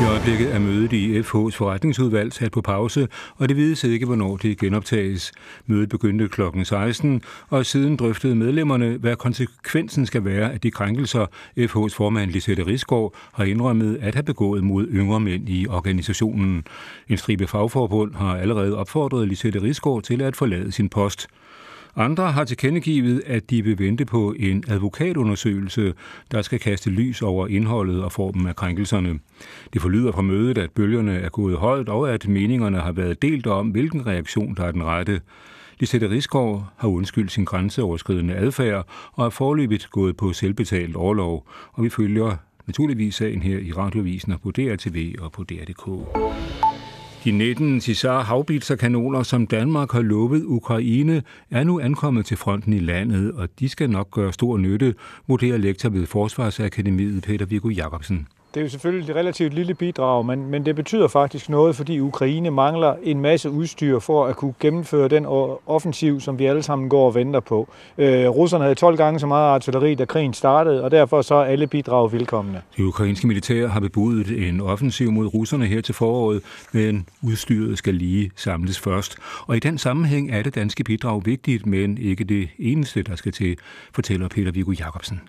I øjeblikket er mødet i FH's forretningsudvalg sat på pause, og det vides ikke, hvornår det genoptages. Mødet begyndte kl. 16, og siden drøftede medlemmerne, hvad konsekvensen skal være af de krænkelser, FH's formand Lisette Risgaard har indrømmet at have begået mod yngre mænd i organisationen. En stribe fagforbund har allerede opfordret Lisette Risgaard til at forlade sin post. Andre har tilkendegivet, at de vil vente på en advokatundersøgelse, der skal kaste lys over indholdet og formen af krænkelserne. Det forlyder fra mødet, at bølgerne er gået højt, og at meningerne har været delt om, hvilken reaktion der er den rette. Lisette Rigsgaard har undskyldt sin grænseoverskridende adfærd og er forløbigt gået på selvbetalt overlov, og vi følger naturligvis sagen her i radiovisen og på DRTV og på DR.dk. De 19 Cesar havbitserkanoner, som Danmark har lovet Ukraine, er nu ankommet til fronten i landet, og de skal nok gøre stor nytte, vurderer lektor ved Forsvarsakademiet Peter Viggo Jacobsen. Det er jo selvfølgelig et relativt lille bidrag, men, men det betyder faktisk noget, fordi Ukraine mangler en masse udstyr for at kunne gennemføre den offensiv, som vi alle sammen går og venter på. Øh, russerne havde 12 gange så meget artilleri, da krigen startede, og derfor så er alle bidrag velkomne. Det ukrainske militær har bebudet en offensiv mod russerne her til foråret, men udstyret skal lige samles først. Og i den sammenhæng er det danske bidrag vigtigt, men ikke det eneste, der skal til, fortæller Peter Viggo Jacobsen.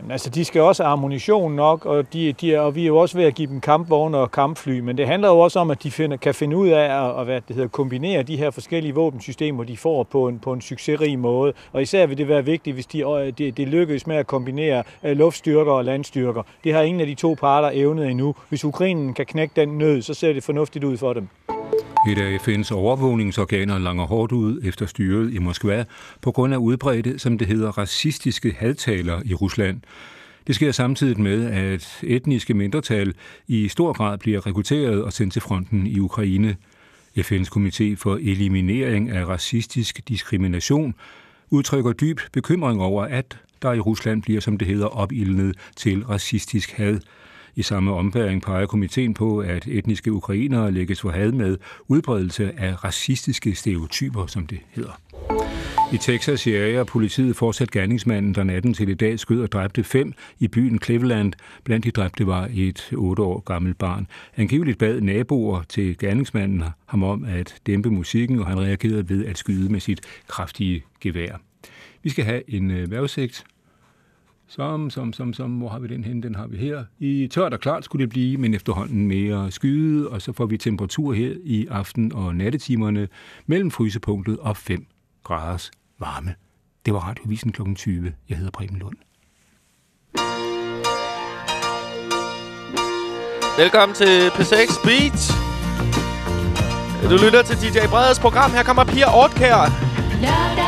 Jamen, altså, de skal også have ammunition nok, og, de, de og vi er jo også ved at give dem kampvogne og kampfly, men det handler jo også om, at de finder, kan finde ud af at, at hvad det hedder, kombinere de her forskellige våbensystemer, de får på en, på en succesrig måde. Og især vil det være vigtigt, hvis de, øh, det, lykkes med at kombinere øh, luftstyrker og landstyrker. Det har ingen af de to parter evnet endnu. Hvis Ukrainen kan knække den nød, så ser det fornuftigt ud for dem. Et af FN's overvågningsorganer langer hårdt ud efter styret i Moskva på grund af udbredte, som det hedder, racistiske hadtaler i Rusland. Det sker samtidig med, at etniske mindretal i stor grad bliver rekrutteret og sendt til fronten i Ukraine. FN's komité for eliminering af racistisk diskrimination udtrykker dyb bekymring over, at der i Rusland bliver, som det hedder, opildnet til racistisk had. I samme ombæring peger komiteen på, at etniske ukrainere lægges for had med udbredelse af racistiske stereotyper, som det hedder. I Texas jager politiet fortsat gerningsmanden, der natten til i dag skød og dræbte fem i byen Cleveland. Blandt de dræbte var et 8 år gammelt barn. Angiveligt bad naboer til gerningsmanden ham om at dæmpe musikken, og han reagerede ved at skyde med sit kraftige gevær. Vi skal have en øh, vejrudsigt som, som, som, som, hvor har vi den hen? Den har vi her. I tørt og klart skulle det blive, men efterhånden mere skyde, og så får vi temperatur her i aften- og nattetimerne mellem frysepunktet og 5 graders varme. Det var radiovisen kl. 20. Jeg hedder Preben Lund. Velkommen til P6 Beat. Du lytter til DJ Breds program. Her kommer Pia Ortkær. Lørdag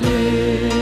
Jesus'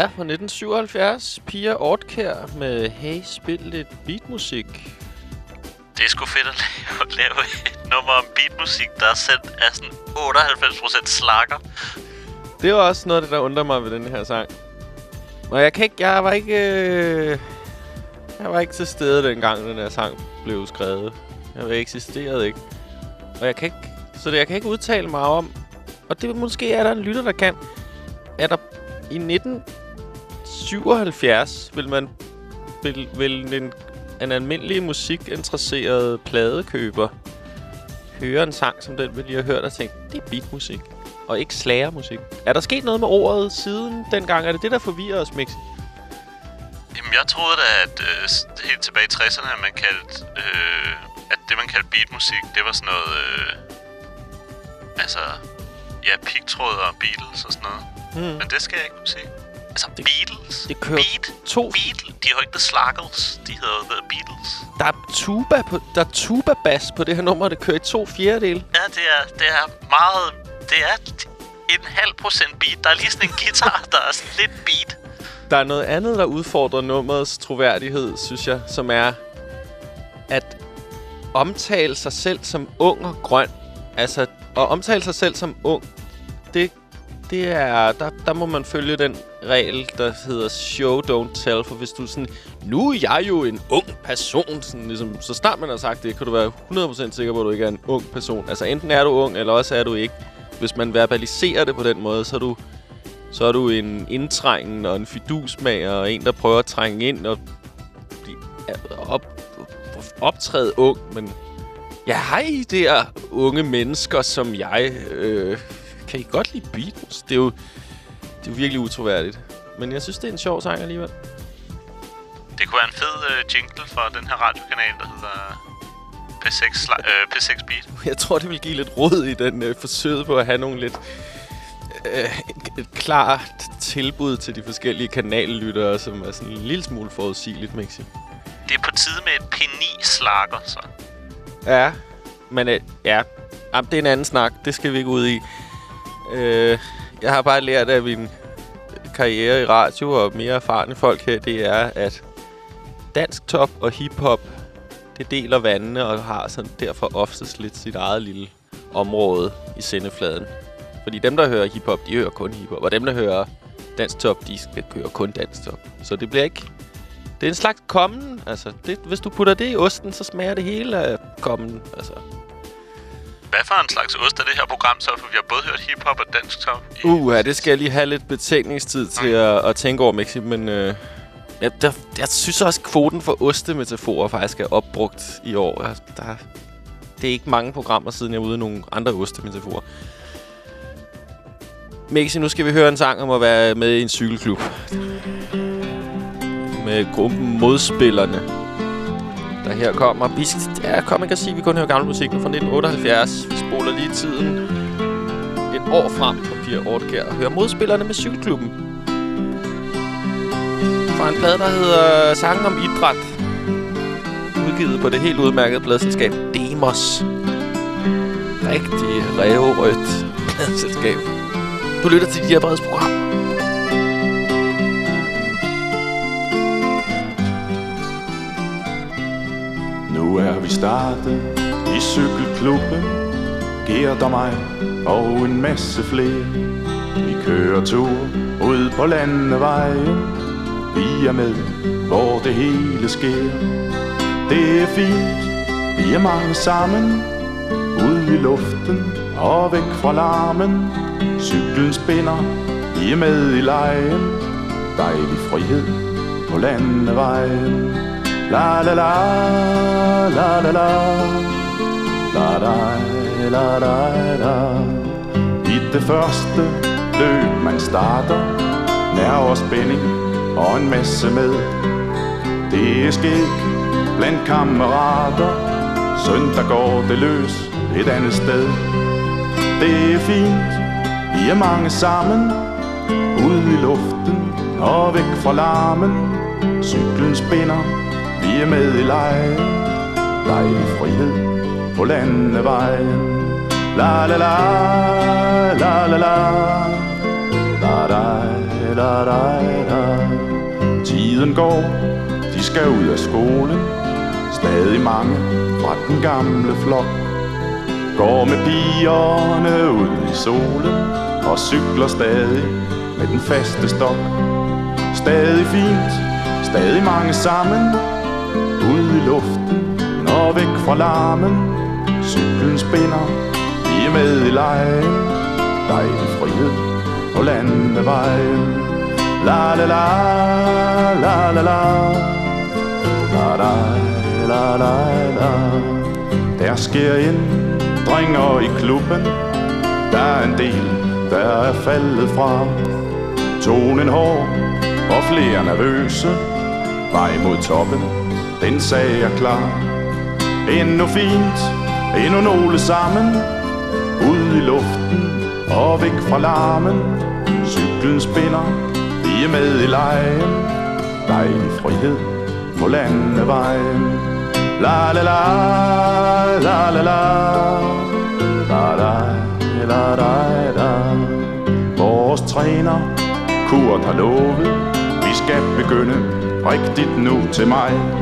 Ja, fra 1977. Pia Ortkær med Hey, spil lidt beatmusik. Det er sgu fedt at lave, lave et nummer om beatmusik, der er sendt af sådan 98% slakker. Det var også noget af det, der undrer mig ved den her sang. Og jeg kan ikke... Jeg var ikke... Øh, jeg var ikke til stede dengang, den her sang blev skrevet. Jeg eksisterede ikke. Og jeg kan ikke... Så det, jeg kan ikke udtale mig om... Og det måske er der en lytter, der kan. Er der i 1977 vil man... Vil, vil en, en almindelig musikinteresseret pladekøber høre en sang som den, vi lige har hørt og tænke, det er beatmusik og ikke slagermusik. Er der sket noget med ordet siden dengang? Er det det, der forvirrer os, Mixi? Jamen, jeg troede da, at øh, helt tilbage i 60'erne, at man kaldte, øh, at det, man kaldte beatmusik, det var sådan noget, øh, altså, ja, pigtråd og Beatles og sådan noget. Hmm. Men det skal jeg ikke kunne sige. Altså, det, Beatles. Det kører Beat. to... Beatles. De har ikke The Sluggles. De hedder The Beatles. Der er tuba på, der er tuba bass på det her nummer, det kører i to fjerdedele. Ja, det er, det er meget... Det er en halv procent beat. Der er lige sådan en guitar, der er sådan lidt beat. Der er noget andet, der udfordrer nummerets troværdighed, synes jeg, som er at omtale sig selv som ung og grøn. Altså, at omtale sig selv som ung, det er... Der, der må man følge den regel, der hedder show, don't tell. For hvis du sådan, nu er jeg jo en ung person, sådan ligesom, så snart man har sagt det, kan du være 100% sikker på, at du ikke er en ung person. Altså, enten er du ung, eller også er du ikke. Hvis man verbaliserer det på den måde, så er du så er du en indtrængen og en fidusmager og en, der prøver at trænge ind og blive op, optræde ung. Men ja, hej der unge mennesker som jeg. Øh, kan I godt lide Beatles? Det er jo, det er jo virkelig utroværdigt. Men jeg synes, det er en sjov sang alligevel. Det kunne være en fed øh, jingle for den her radiokanal, der hedder P6, sla- øh, P6 Beat. Jeg tror, det vil give lidt rod i den øh, forsøg på at have nogle lidt øh, et, klart tilbud til de forskellige kanallyttere, som er sådan en lille smule forudsigeligt, Mixi. Det er på tide med et P9 slakker, så. Ja, men øh, ja, Jamen, det er en anden snak. Det skal vi ikke ud i. Øh, jeg har bare lært af min karriere i radio og mere erfarne folk her, det er, at dansk top og hiphop, det deler vandene og har sådan derfor oftest lidt sit eget lille område i sendefladen. Fordi dem, der hører hiphop, de hører kun hiphop. Og dem, der hører dansk top, de skal køre kun dansk top. Så det bliver ikke... Det er en slags kommen. Altså, det, hvis du putter det i osten, så smager det hele af kommen. Altså, hvad for en slags ost er det her program så? For vi har både hørt hiphop og dansk top. Uh, ja, det skal jeg lige have lidt betænkningstid til at, at tænke over, Mixi. Men øh, jeg, der, jeg synes også, at kvoten for ostemetaforer faktisk er opbrugt i år. Jeg, der, det er ikke mange programmer, siden jeg er ude i nogle andre ostemetaforer. Mixi, nu skal vi høre en sang om at være med i en cykelklub. Med gruppen Modspillerne. Og her kommer... Bisk... ja, kom ikke at sige, at vi kun hører gammel musik fra 1978. Vi spoler lige tiden et år frem på Pia Ortkær og hører modspillerne med cykelklubben. Fra en plade, der hedder Sangen om Idræt. Udgivet på det helt udmærkede pladselskab Demos. Rigtig revrødt pladselskab. Du lytter til de her breds program. Nu er vi startet i cykelklubben. Gert og mig og en masse flere. Vi kører tur ud på landevejen. Vi er med, hvor det hele sker. Det er fint, vi er mange sammen. Ud i luften og væk fra larmen. Cyklen spinner, vi er med i lejen. Dejlig frihed på landevejen. La la la, la la la, la la la la la. I det første løb man starter, nær og spænding og en masse med. Det er skæg blandt kammerater, søndag går det løs et andet sted. Det er fint, vi er mange sammen, ude i luften og væk fra larmen. Cyklen spinner, vi er med i lejen Dejlig frihed på landevejen. La la la La la la. La la la la la Tiden går, de skal ud af skolen. Stadig mange fra den gamle flok. Går med pigerne ud i solen Og cykler stadig med den faste stok. Stadig fint, stadig mange sammen luften og væk fra larmen Cyklen spænder, vi er med i lejen Dejlig frihed på landevejen. La la la, la la la. La la la la la. Der sker ændringer i klubben. Der er en del, der er faldet fra. Tonen hård og flere nervøse. Vej mod toppen, den sag er klar. Endnu fint, endnu nogle sammen. Ud i luften og væk fra larmen. Cyklen spinner, vi er med i lejen. Dejlig frihed på landevejen. La la la, la la la. La la, la la la. Vores træner, Kurt har lovet Vi skal begynde rigtigt nu til mig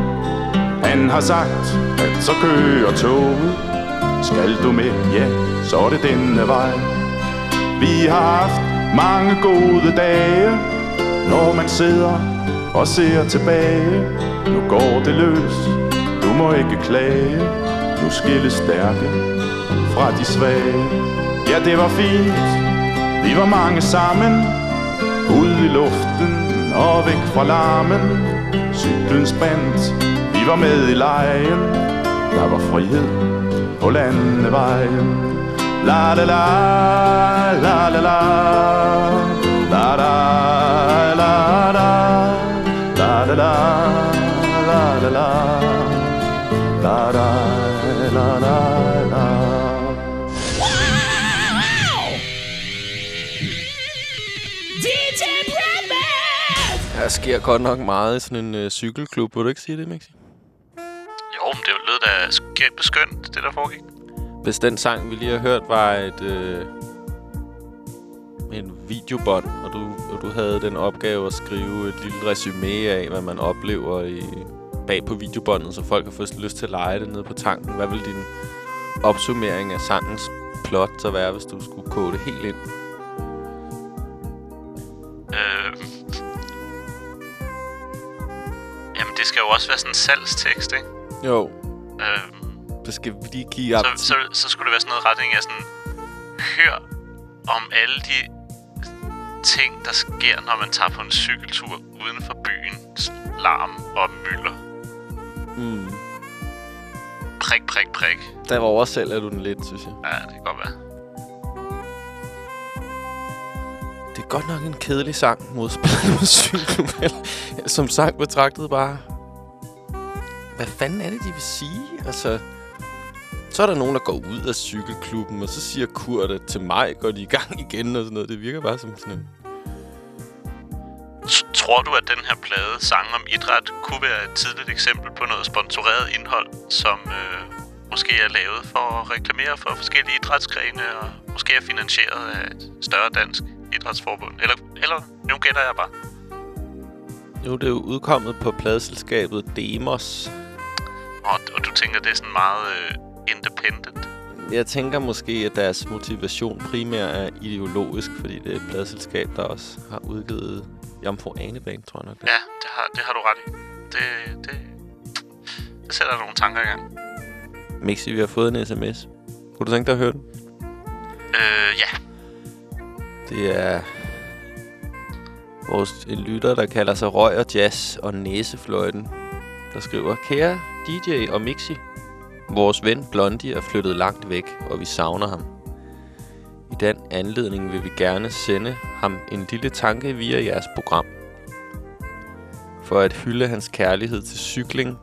han har sagt, at så kører toget. Skal du med, ja, så er det denne vej. Vi har haft mange gode dage Når man sidder og ser tilbage. Nu går det løs, du må ikke klage. Nu skilles stærke fra de svage. Ja, det var fint, vi var mange sammen. Ud i luften og væk fra larmen. Cyklen spændt, var med i lejen Der var frihed på landevejen La la la, la la la La la la la La la la, la la la La la la la la! Der sker godt nok meget i sådan en øh, cykelklub. Vil du ikke sige det, Mixi? Da skønt, det der foregik. Hvis den sang, vi lige har hørt, var et... Øh, en videobånd, og du, og du havde den opgave at skrive et lille resume af, hvad man oplever i, bag på videobåndet, så folk har fået lyst til at lege det nede på tanken. Hvad vil din opsummering af sangens plot så være, hvis du skulle kode det helt ind? Øh... Jamen, det skal jo også være sådan en salgstekst, ikke? Jo. Øh, Det skal vi lige give op. så, så, så skulle det være sådan noget retning af sådan... Hør om alle de ting, der sker, når man tager på en cykeltur uden for byens larm og mylder. Mm. Prik, prik, prik. Der oversælger du den lidt, synes jeg. Ja, det kan godt være. Det er godt nok en kedelig sang mod spillet mod cykelklub. Som sang betragtet bare... Hvad fanden er det, de vil sige? Altså... Så er der nogen, der går ud af cykelklubben, og så siger Kurt, at til mig går de i gang igen og sådan noget. Det virker bare som sådan en... Tror du, at den her plade, sang om idræt, kunne være et tidligt eksempel på noget sponsoreret indhold, som øh, måske er lavet for at reklamere for forskellige idrætsgrene, og måske er finansieret af et større dansk idrætsforbund? Eller, eller nu gætter jeg bare. Nu er det jo udkommet på pladselskabet Demos. Og, og du tænker, det er sådan meget øh, independent? Jeg tænker måske, at deres motivation primært er ideologisk, fordi det er et pladselskab, der også har udgivet Jomfru Anebane, tror jeg nok. Det. Ja, det har, det har du ret i. Det, det, det sætter nogle tanker i gang. Mixi, vi har fået en sms. Kunne du tænke dig at høre den? Øh, ja. Det er vores lytter, der kalder sig Røg og Jazz og Næsefløjten, der skriver, Kære DJ og Mixi, vores ven Blondie er flyttet langt væk, og vi savner ham. I den anledning vil vi gerne sende ham en lille tanke via jeres program. For at hylde hans kærlighed til cykling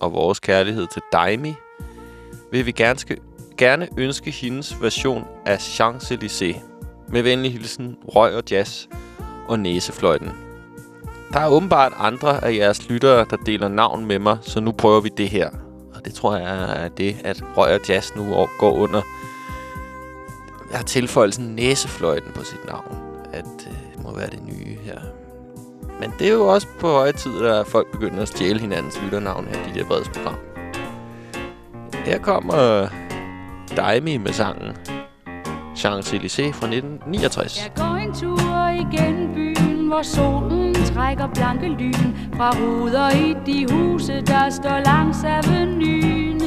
og vores kærlighed til Daimi, vil vi gerne, gerne ønske hendes version af Champs-Élysées. Med venlig hilsen, Røg og Jazz og Næsefløjten. Der er åbenbart andre af jeres lyttere, der deler navn med mig, så nu prøver vi det her. Og det tror jeg er det, at Røg og Jazz nu går under. Jeg har tilføjelsen Næsefløjten på sit navn. At øh, det må være det nye her. Men det er jo også på høje tid, at folk begynder at stjæle hinandens lytternavn af de der her program. Her kommer Daimi med sangen Champs-Élysées fra 1969. Jeg går en tur igen byen, hvor solen trækker blanke lyn. Fra ruder i de huse, der står langs avenuen.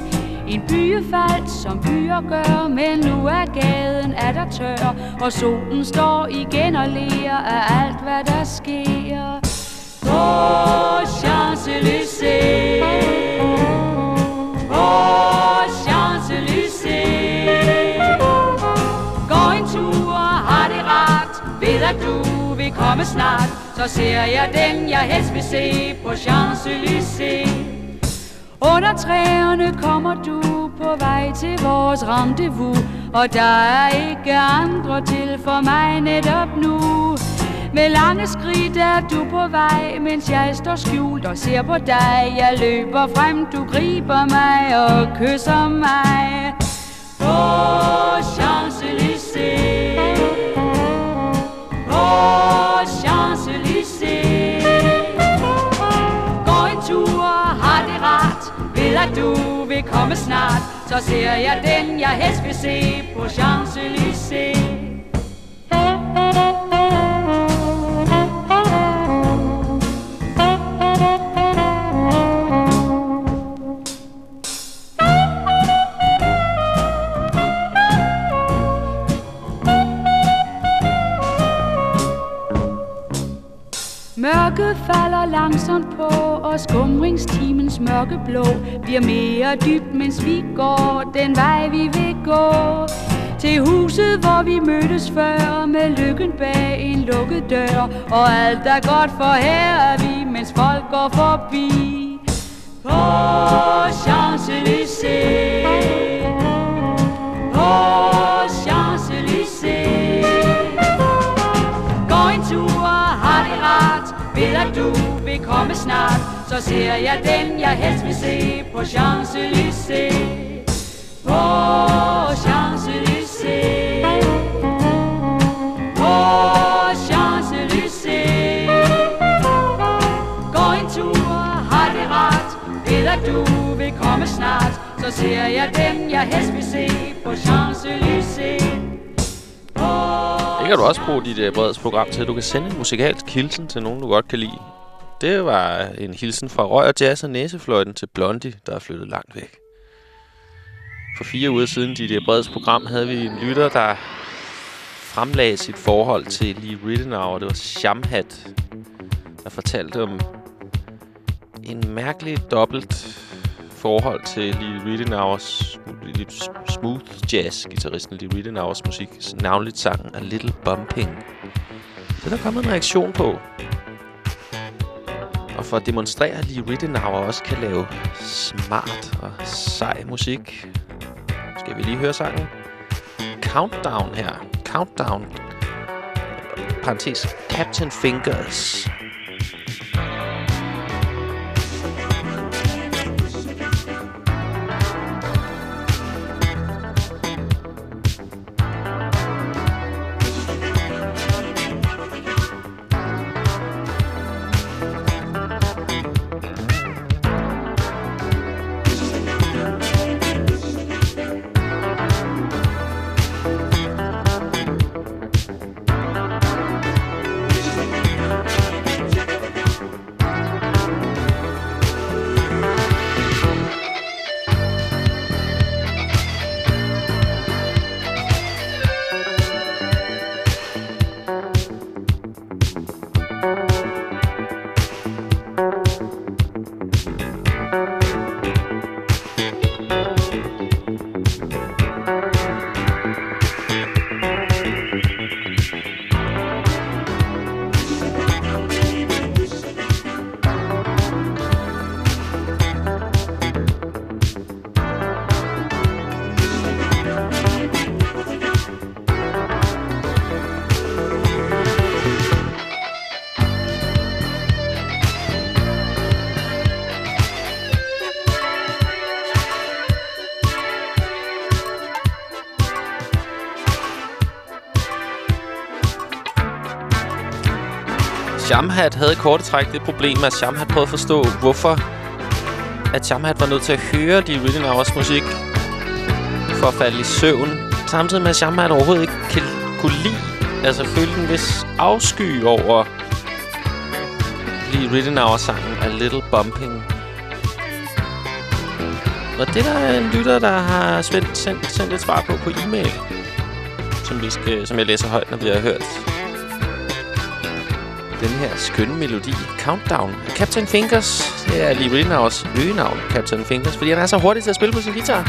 En byefald, som byer gør, men nu er gaden er der tør, og solen står igen og ler af alt, hvad der sker. På Champs-Élysées, på Champs-Élysées, Går en tur, har det rart, ved at du vil komme snart, så ser jeg den, jeg helst vil se på Champs-Élysées. Under træerne kommer du på vej til vores rendezvous Og der er ikke andre til for mig netop nu. Med lange skridt er du på vej Mens jeg står skjult og ser på dig. Jeg løber frem, du griber mig og kysser mig. På Champs-Élysées. Champs-Élysées Går en tur, har det rart Ved at du vil komme snart. Så ser jeg den, jeg helst vil se På Champs-Élysées langsomt på, og skumringstimens mørke blå bliver mere dybt, mens vi går den vej, vi vil gå. Til huset, hvor vi mødtes før, med lykken bag en lukket dør. Og alt er godt, for her er vi, mens folk går forbi. På Champs-Élysées På Champs-Élysées Går en tur, har det rart Ved at du vil komme snart. Så ser jeg den, jeg helst vil se På Champs-Élysées. På Champs-Élysées. På Champs-Élysées. Gå en tur, har det rart. Ved at du vil komme snart. Så ser jeg den, jeg helst vil se På Champs-Élysées. Det kan du også bruge dit uh, breds program til. Du kan sende en musikalsk hilsen til nogen, du godt kan lide. Det var en hilsen fra Røg og Jazz og Næsefløjten til Blondie, der er flyttet langt væk. For fire uger siden i det breds program havde vi en lytter, der fremlagde sit forhold til Lee Ritenour. Det var Shamhat, der fortalte om en mærkelig dobbelt forhold til Lee Ritenours smooth jazz guitaristen Lee Ritenours musik, navnligt sangen A Little Bumping. Det er der kommet en reaktion på. Og for at demonstrere, at Lee Rittenauer også kan lave smart og sej musik, skal vi lige høre sangen Countdown her. Countdown. Parentes. Captain Fingers. Shamhat havde kort korte træk det problem, at Shamhat prøvede at forstå, hvorfor at Shamhat var nødt til at høre de Really Hours musik for at falde i søvn. Samtidig med, at Shamhat overhovedet ikke kan, kunne lide, altså følte en vis afsky over lige Really Hours sangen A Little Bumping. Og det der er en lytter, der har sendt, sendt, sendt et svar på på e-mail, som, vi skal, som jeg læser højt, når vi har hørt den her skønne melodi, Countdown, af Captain Fingers. Det er lige os nye navn, Captain Fingers, fordi han er så hurtig til at spille på sin guitar.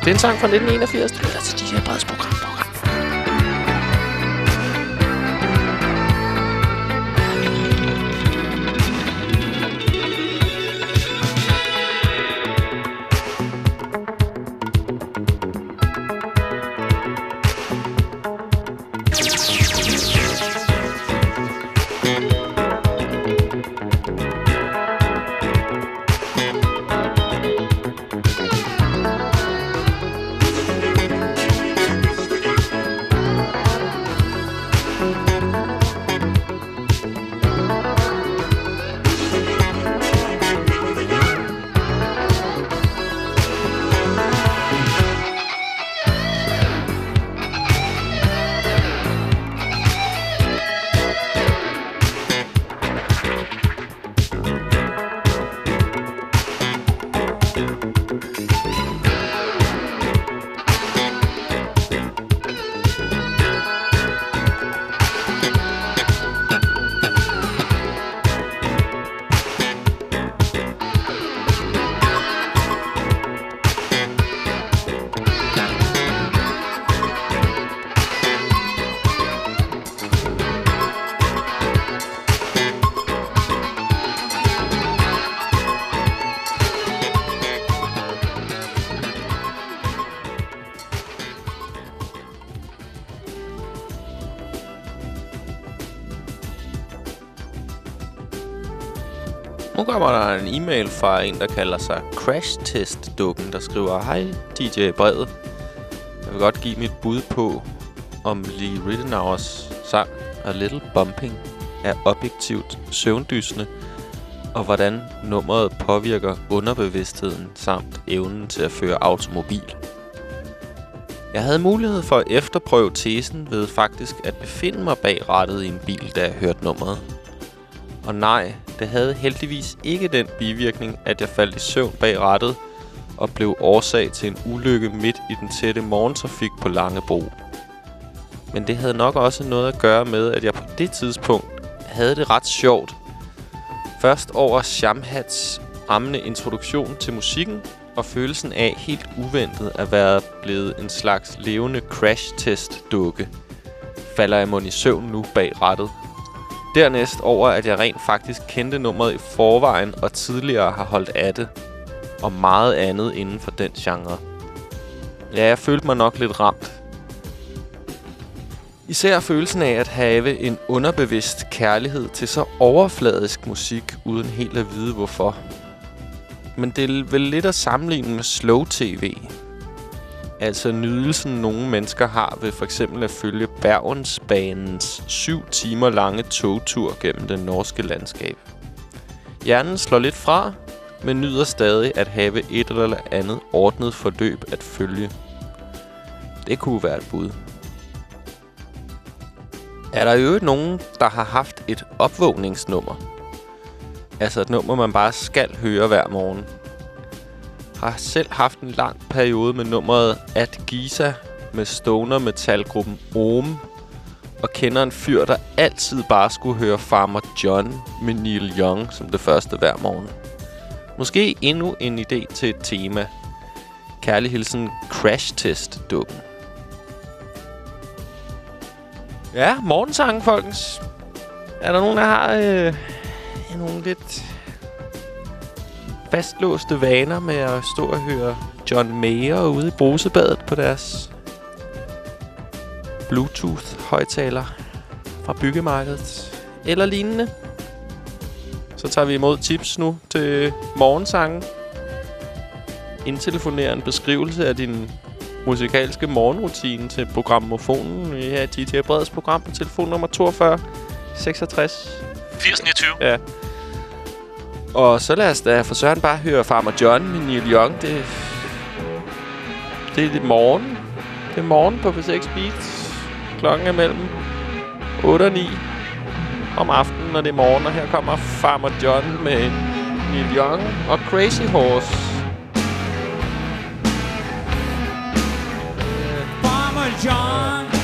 Det er en sang fra 1981, der lytter til de her Breds program. Kommer der en e-mail fra en, der kalder sig Crash Test Dukken, der skriver, Hej DJ Brevet. Jeg vil godt give mit bud på, om Lee Rittenauers sang A Little Bumping er objektivt søvndysende, og hvordan nummeret påvirker underbevidstheden samt evnen til at føre automobil. Jeg havde mulighed for at efterprøve tesen ved faktisk at befinde mig bag rattet i en bil, da jeg hørte nummeret. Og nej, det havde heldigvis ikke den bivirkning, at jeg faldt i søvn bag rattet og blev årsag til en ulykke midt i den tætte morgentrafik på Langebro. Men det havde nok også noget at gøre med, at jeg på det tidspunkt havde det ret sjovt. Først over Shamhats rammende introduktion til musikken, og følelsen af helt uventet at være blevet en slags levende crash-test-dukke. Falder jeg mon i søvn nu bag rattet. Dernæst over, at jeg rent faktisk kendte nummeret i forvejen og tidligere har holdt af det. Og meget andet inden for den genre. Ja, jeg følte mig nok lidt ramt. Især følelsen af at have en underbevidst kærlighed til så overfladisk musik, uden helt at vide hvorfor. Men det er vel lidt at sammenligne med slow tv. Altså nydelsen nogle mennesker har ved for eksempel at følge Bergensbanens syv timer lange togtur gennem det norske landskab. Hjernen slår lidt fra, men nyder stadig at have et eller andet ordnet forløb at følge. Det kunne være et bud. Er der jo nogen, der har haft et opvågningsnummer? Altså et nummer, man bare skal høre hver morgen. Har selv haft en lang periode med nummeret At Giza med stoner metalgruppen Ohm. Og kender en fyr, der altid bare skulle høre Farmer John med Neil Young som det første hver morgen. Måske endnu en idé til et tema. Kærlig hilsen Crash Test dukken. Ja, morgensangen, folkens. Er der nogen, der har øh, nogle lidt fastlåste vaner med at stå og høre John Mayer ude i brusebadet på deres Bluetooth-højtaler fra byggemarkedet eller lignende? Så tager vi imod tips nu til morgensangen. Indtelefoner en beskrivelse af din musikalske morgenrutine til programmofonen her i DJ Breds program på telefon nummer 42 66. 80 29. Ja. Og så lad os da for Søren bare høre Farmer John med Neil Young. Det, det er lidt morgen. Det er morgen på P6 Beats. Klokken er mellem 8 og 9 om aftenen, når det er morgen. Og her kommer Farmer John med Neil Young og Crazy Horse. Farmer John.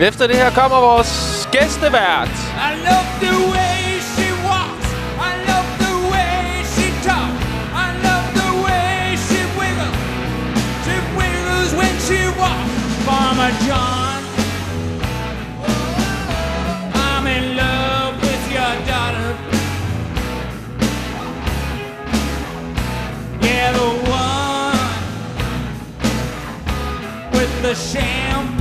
Efter det her kommer vores gæstevært. I love the way she walks. I love the way she talks. I love the way she wiggles. She wiggles when she walks. Farmer John. The one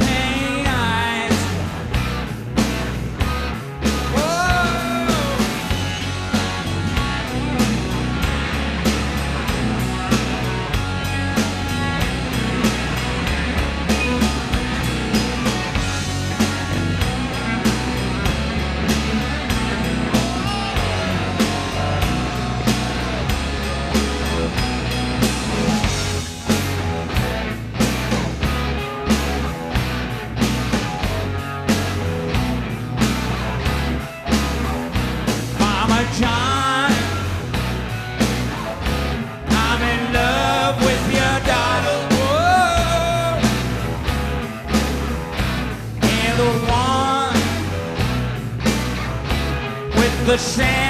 the champagne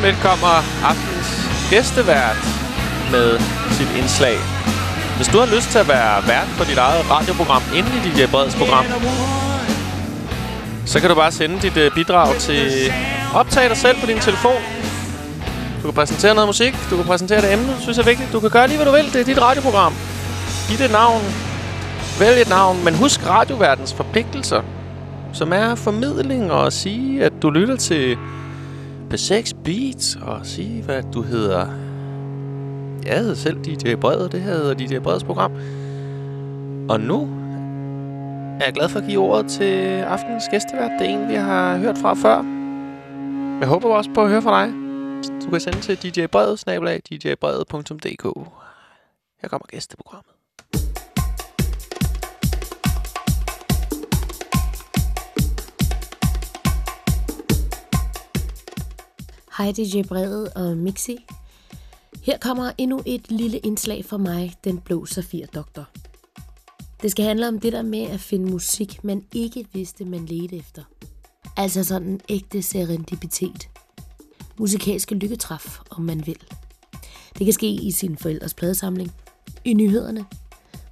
Lige om lidt kommer aftens gæstevært med sit indslag. Hvis du har lyst til at være vært på dit eget radioprogram inden i DJ øh, Breds program, så kan du bare sende dit øh, bidrag til optag dig selv på din telefon. Du kan præsentere noget musik, du kan præsentere det emne, du synes er vigtigt. Du kan gøre lige, hvad du vil. Det er dit radioprogram. Giv det et navn. Vælg et navn, men husk radioverdens forpligtelser, som er formidling og at sige, at du lytter til P6 beat og sige, hvad du hedder. Jeg hedder selv DJ Brede, det her hedder DJ Bredes program. Og nu er jeg glad for at give ordet til aftenens gæstevært. Det er en, vi har hørt fra før. Jeg håber også på at høre fra dig. Du kan sende til djbrede, snabelag, djbrede.dk. Her kommer gæsteprogrammet. Hej DJ Brede og Mixi. Her kommer endnu et lille indslag fra mig, den blå safir-doktor. Det skal handle om det der med at finde musik, man ikke vidste, man ledte efter. Altså sådan en ægte serendipitet. Musikalske lykketræf, om man vil. Det kan ske i sin forældres pladesamling, i nyhederne,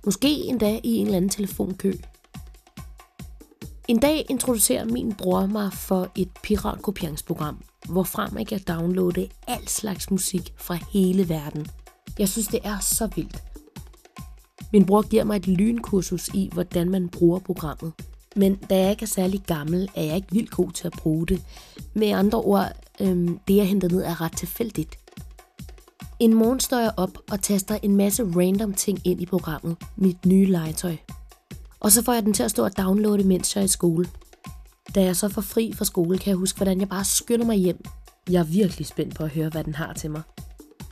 måske endda i en eller anden telefonkø. En dag introducerer min bror mig for et piratkopieringsprogram, hvorfra man kan downloade al slags musik fra hele verden. Jeg synes, det er så vildt. Min bror giver mig et lynkursus i, hvordan man bruger programmet. Men da jeg ikke er særlig gammel, er jeg ikke vildt god til at bruge det. Med andre ord, øhm, det jeg henter ned er ret tilfældigt. En morgen står jeg op og taster en masse random ting ind i programmet, mit nye legetøj. Og så får jeg den til at stå og downloade, mens jeg er i skole. Da jeg så får fri fra skole, kan jeg huske, hvordan jeg bare skynder mig hjem. Jeg er virkelig spændt på at høre, hvad den har til mig.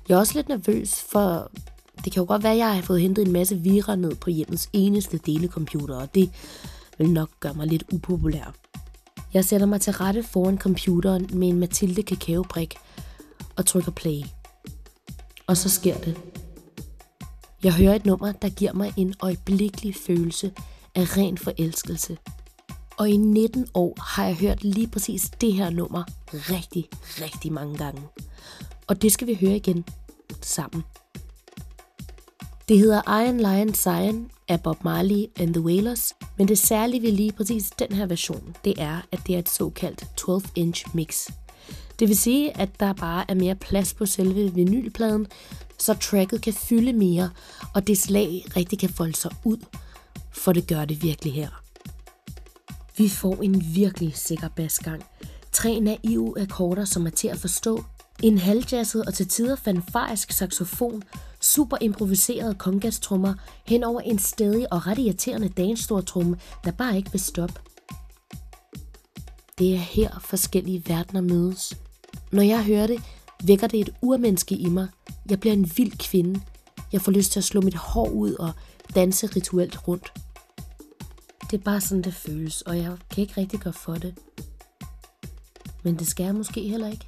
Jeg er også lidt nervøs, for det kan jo godt være, at jeg har fået hentet en masse virer ned på hjemmets eneste delekomputer, og det vil nok gøre mig lidt upopulær. Jeg sætter mig til rette foran computeren med en Mathilde kakaobrik og trykker play. Og så sker det. Jeg hører et nummer, der giver mig en øjeblikkelig følelse af ren forelskelse. Og i 19 år har jeg hørt lige præcis det her nummer rigtig, rigtig mange gange. Og det skal vi høre igen sammen. Det hedder Iron Lion Zion af Bob Marley and the Wailers, men det særlige ved lige præcis den her version, det er, at det er et såkaldt 12-inch mix. Det vil sige, at der bare er mere plads på selve vinylpladen, så tracket kan fylde mere, og det slag rigtig kan folde sig ud, for det gør det virkelig her. Vi får en virkelig sikker basgang. Tre naive akkorder, som er til at forstå. En halvjazzet og til tider fanfarisk saxofon. Super improviserede kongastrummer hen over en stedig og ret irriterende danstortrumme, der bare ikke vil stoppe. Det er her forskellige verdener mødes. Når jeg hører det, vækker det et urmenneske i mig. Jeg bliver en vild kvinde. Jeg får lyst til at slå mit hår ud og danse rituelt rundt. Det er bare sådan, det føles, og jeg kan ikke rigtig gøre for det. Men det skal jeg måske heller ikke.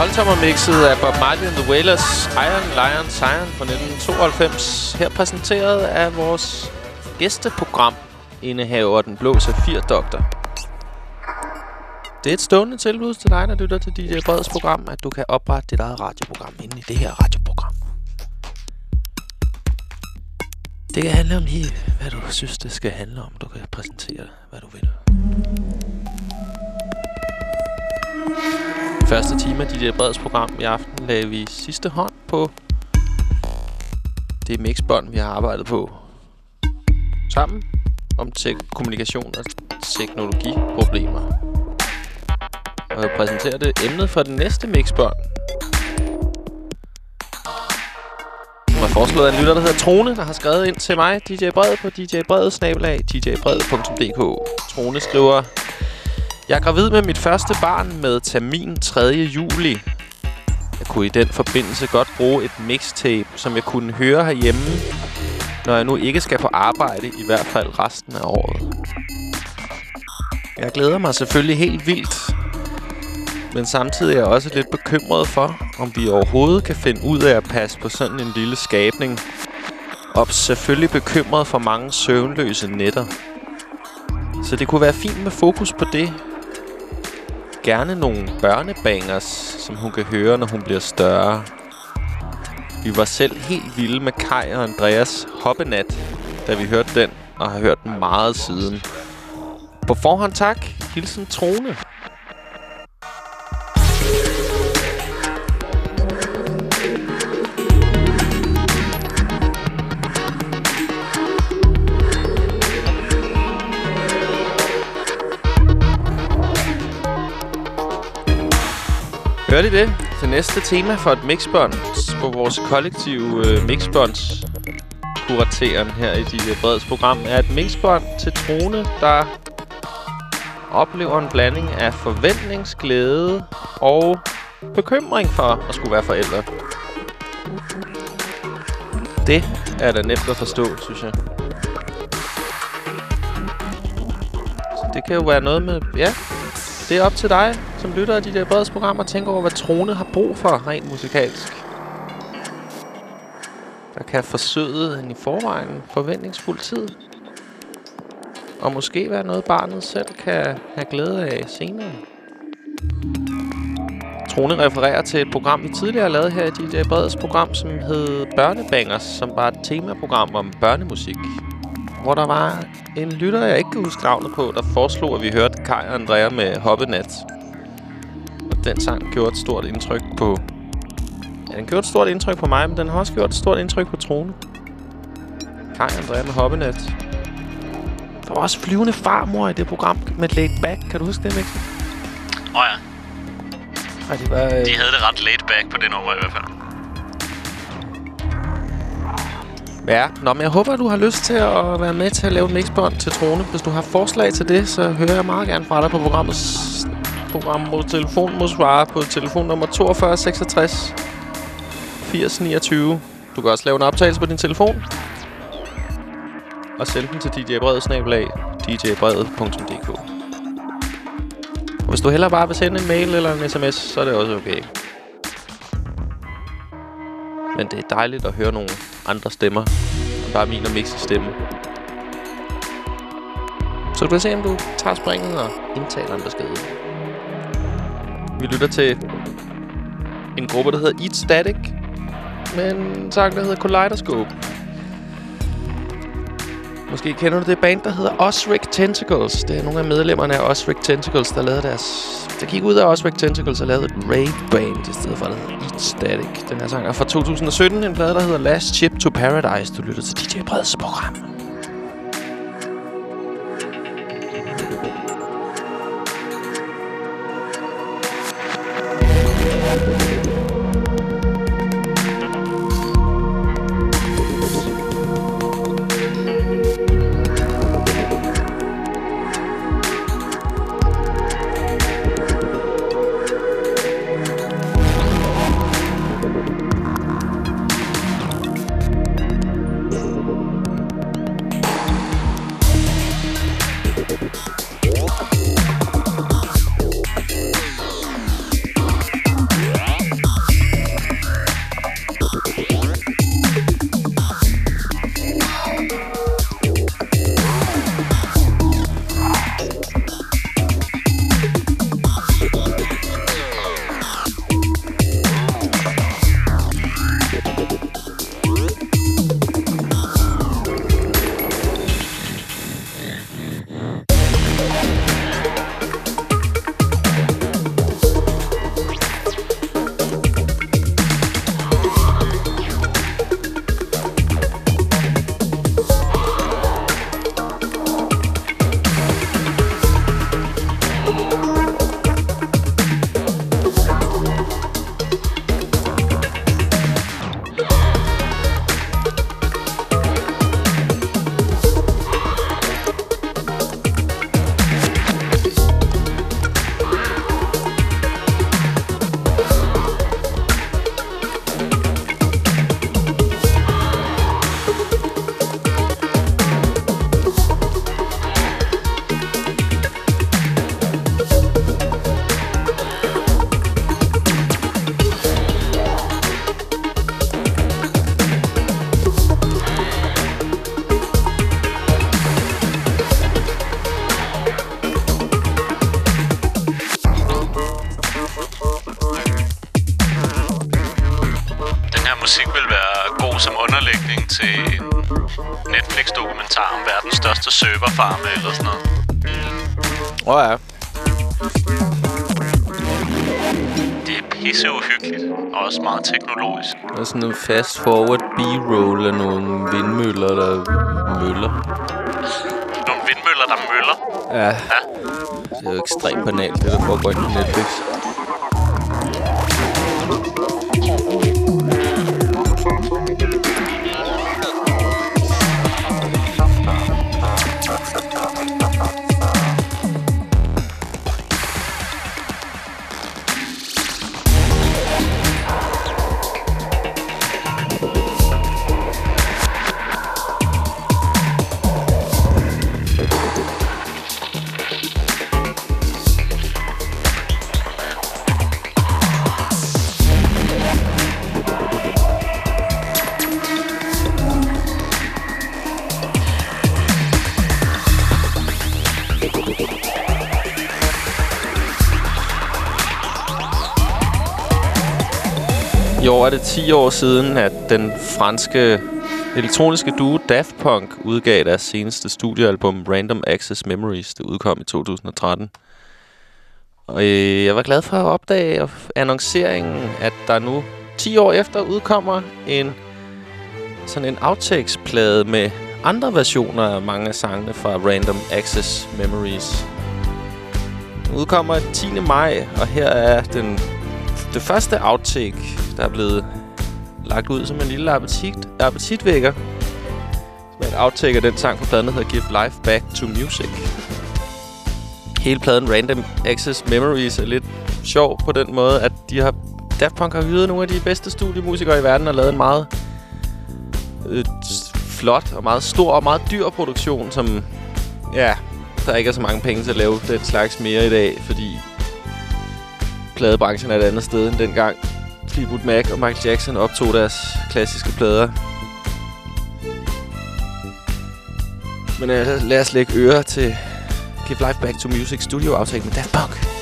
12 mixet af Bob Marley and the Wailers Iron Lion Siren fra 1992. Her præsenteret af vores gæsteprogram indehaver Den Blå Safir Doktor. Det er et stående tilbud til dig, der lytter til DJ Breds program, at du kan oprette dit eget radioprogram inde i det her radioprogram. Det kan handle om lige, hvad du synes, det skal handle om. Du kan præsentere, hvad du vil. Første time af DJ Breds program i aften lagde vi sidste hånd på det mixbånd, vi har arbejdet på sammen om kommunikation og teknologiproblemer. Og jeg præsenterer det emnet for det næste mixbånd. Som har foreslået af en lytter, der hedder Trone, der har skrevet ind til mig, DJ Bred, på djbred-snabelag, djbred.dk. Trone skriver, jeg er gravid med mit første barn med termin 3. juli. Jeg kunne i den forbindelse godt bruge et mixtape, som jeg kunne høre herhjemme, når jeg nu ikke skal på arbejde, i hvert fald resten af året. Jeg glæder mig selvfølgelig helt vildt, men samtidig er jeg også lidt bekymret for, om vi overhovedet kan finde ud af at passe på sådan en lille skabning. Og selvfølgelig bekymret for mange søvnløse nætter. Så det kunne være fint med fokus på det. Gerne nogle børnebangers, som hun kan høre, når hun bliver større. Vi var selv helt vilde med Kai og Andreas hoppenat, da vi hørte den, og har hørt den meget siden. På forhånd tak. Hilsen Trone. Hørte I det? Det næste tema for et mixbånd på vores kollektive øh, mixbånds kurateren her i dit øh, Breds program er et mixbånd til Trone, der oplever en blanding af forventningsglæde og bekymring for at skulle være forældre. Det er da nemt at forstå, synes jeg. Så det kan jo være noget med... Ja, det er op til dig, som lytter af de der breds at tænker over, hvad Trone har brug for rent musikalsk. Der kan forsøde en i forvejen forventningsfuld tid. Og måske være noget, barnet selv kan have glæde af senere. Trone refererer til et program, vi tidligere har lavet her i DJ Breds program, som hed Børnebangers, som var et temaprogram om børnemusik. Hvor der var en lytter, jeg ikke kan huske navnet på, der foreslog, at vi hørte Kai og Andrea med Hoppenat. Og den sang gjorde et stort indtryk på... Ja, den gjorde et stort indtryk på mig, men den har også gjort et stort indtryk på Trone. Kai og Andrea med Hoppenat. Der var også flyvende farmor i det program med Laid Back. Kan du huske det, Mikkel? Åh oh, ja. Ej, det var, øh... De havde det ret laid back på det nummer i hvert fald. Ja, Nå, men jeg håber, du har lyst til at være med til at lave en mixbånd til Trone. Hvis du har forslag til det, så hører jeg meget gerne fra dig på programmets program mod telefon må svare på telefonnummer 42 66 80 29. Du kan også lave en optagelse på din telefon. Og sende den til DJ Brede snabelag Hvis du hellere bare vil sende en mail eller en sms, så er det også okay. Men det er dejligt at høre nogle andre stemmer. End bare min og Mixes stemme. Så du kan se, om du tager springet og indtaler en besked. Vi lytter til en gruppe, der hedder Eat Static. Men en sang, der hedder Kaleidoscope. Måske kender du det band, der hedder Osric Tentacles. Det er nogle af medlemmerne af Osric Tentacles, der lavede deres... Der gik ud af Osric Tentacles og lavede et rave-band, i stedet for at hedder Eat Static. Den her sang er fra 2017, en plade, der hedder Last Chip to Paradise. Du lytter til DJ Breds program. Serverfarme eller sådan noget. Åh oh, ja. Det er pisse uhyggeligt, og også meget teknologisk. Der er sådan en fast forward b-roll af nogle vindmøller, der møller. Nogle vindmøller, der møller. Ja. ja. Det er jo ekstremt banalt, det der foregår på Netflix. År er det 10 år siden, at den franske elektroniske duo Daft Punk udgav deres seneste studiealbum Random Access Memories. Det udkom i 2013. Og øh, jeg var glad for at opdage annonceringen, at der nu 10 år efter udkommer en sådan en outtakes-plade med andre versioner af mange af sangene fra Random Access Memories. Den udkommer 10. maj, og her er den det første outtake, der er blevet lagt ud som en lille appetit, appetitvækker. Som er et outtake af den sang på pladen, der hedder Give Life Back to Music. Hele pladen Random Access Memories er lidt sjov på den måde, at de har Daft Punk har hyret nogle af de bedste studiemusikere i verden og lavet en meget øh, flot og meget stor og meget dyr produktion, som ja, der ikke er så mange penge til at lave den slags mere i dag, fordi pladebranchen er et andet sted end dengang Fleetwood Mac og Michael Jackson optog deres klassiske plader. Men uh, lad os lægge øre til Give Life Back to Music studio aftale med Daft Punk.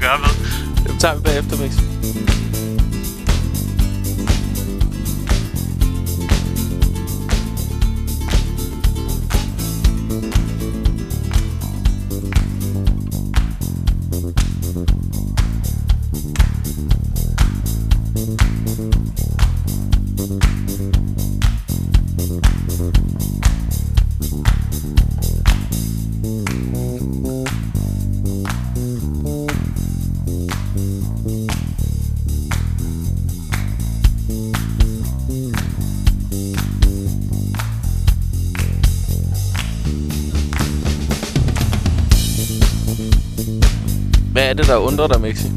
Gøre ved, hvad. Dem tager vi bagefter, Mix. Det, der undrer dig, Mixi?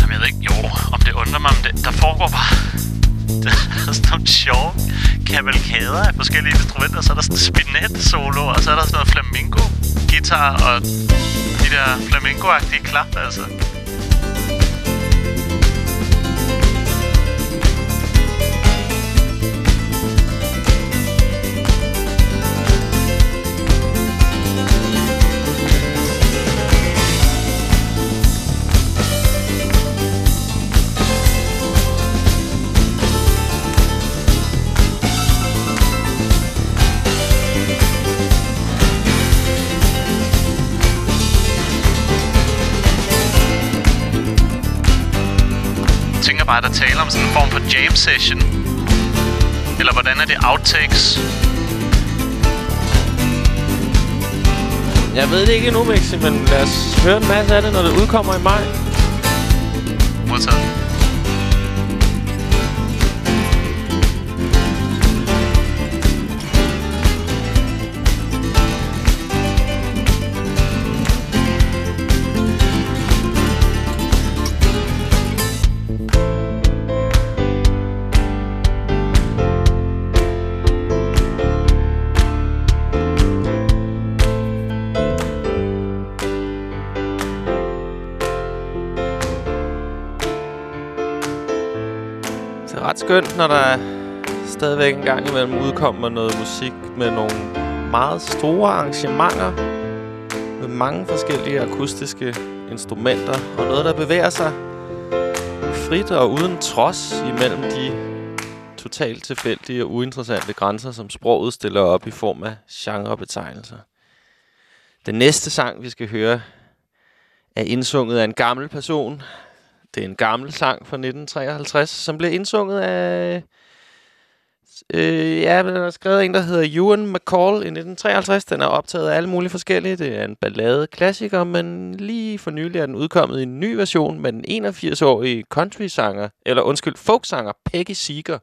Jamen, jeg ved ikke, jo, om det undrer mig, men det, der foregår bare... Der er sådan nogle sjove kavalkader af forskellige instrumenter. Så er der sådan en spinet-solo, og så er der sådan noget flamingo-guitar, og de der flamingo-agtige klap, altså. Sådan en form for jam session. Eller hvordan er det outtakes? Jeg ved det ikke endnu, Mixi, men lad os høre en masse af det, når det udkommer i maj. Skønt, når der stadigvæk en gang imellem udkommer noget musik med nogle meget store arrangementer med mange forskellige akustiske instrumenter og noget, der bevæger sig frit og uden trods imellem de totalt tilfældige og uinteressante grænser, som sproget stiller op i form af genrebetegnelser. Den næste sang, vi skal høre, er indsunget af en gammel person. Det er en gammel sang fra 1953, som blev indsunget af... Øh, ja, den er skrevet af en, der hedder Ewan McCall i 1953. Den er optaget af alle mulige forskellige. Det er en ballade-klassiker, men lige for nylig er den udkommet i en ny version med den 81-årige country-sanger, eller undskyld, folksanger Peggy Seeger,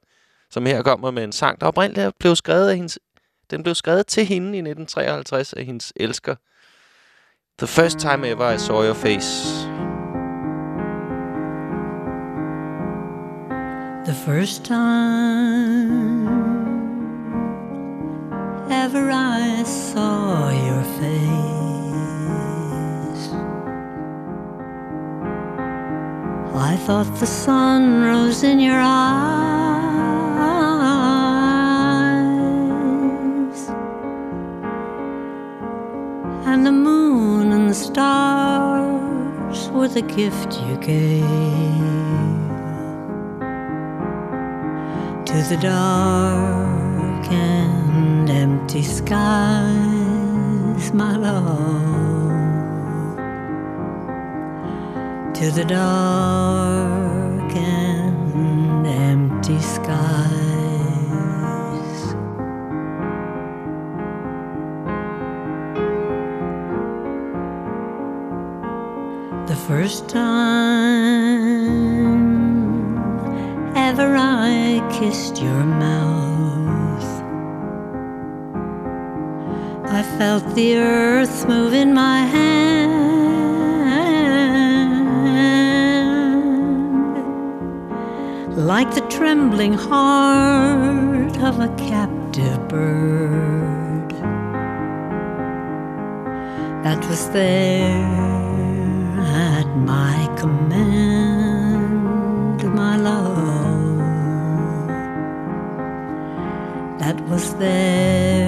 som her kommer med en sang, der oprindeligt blev skrevet af hendes... Den blev skrevet til hende i 1953 af hendes elsker. The first time ever I saw your face. The first time ever I saw your face, I thought the sun rose in your eyes, and the moon and the stars were the gift you gave to the dark and empty skies, my love. To the dark and empty skies. The first time kissed your mouth. I felt the earth move in my hand like the trembling heart of a captive bird that was there at my command, that was there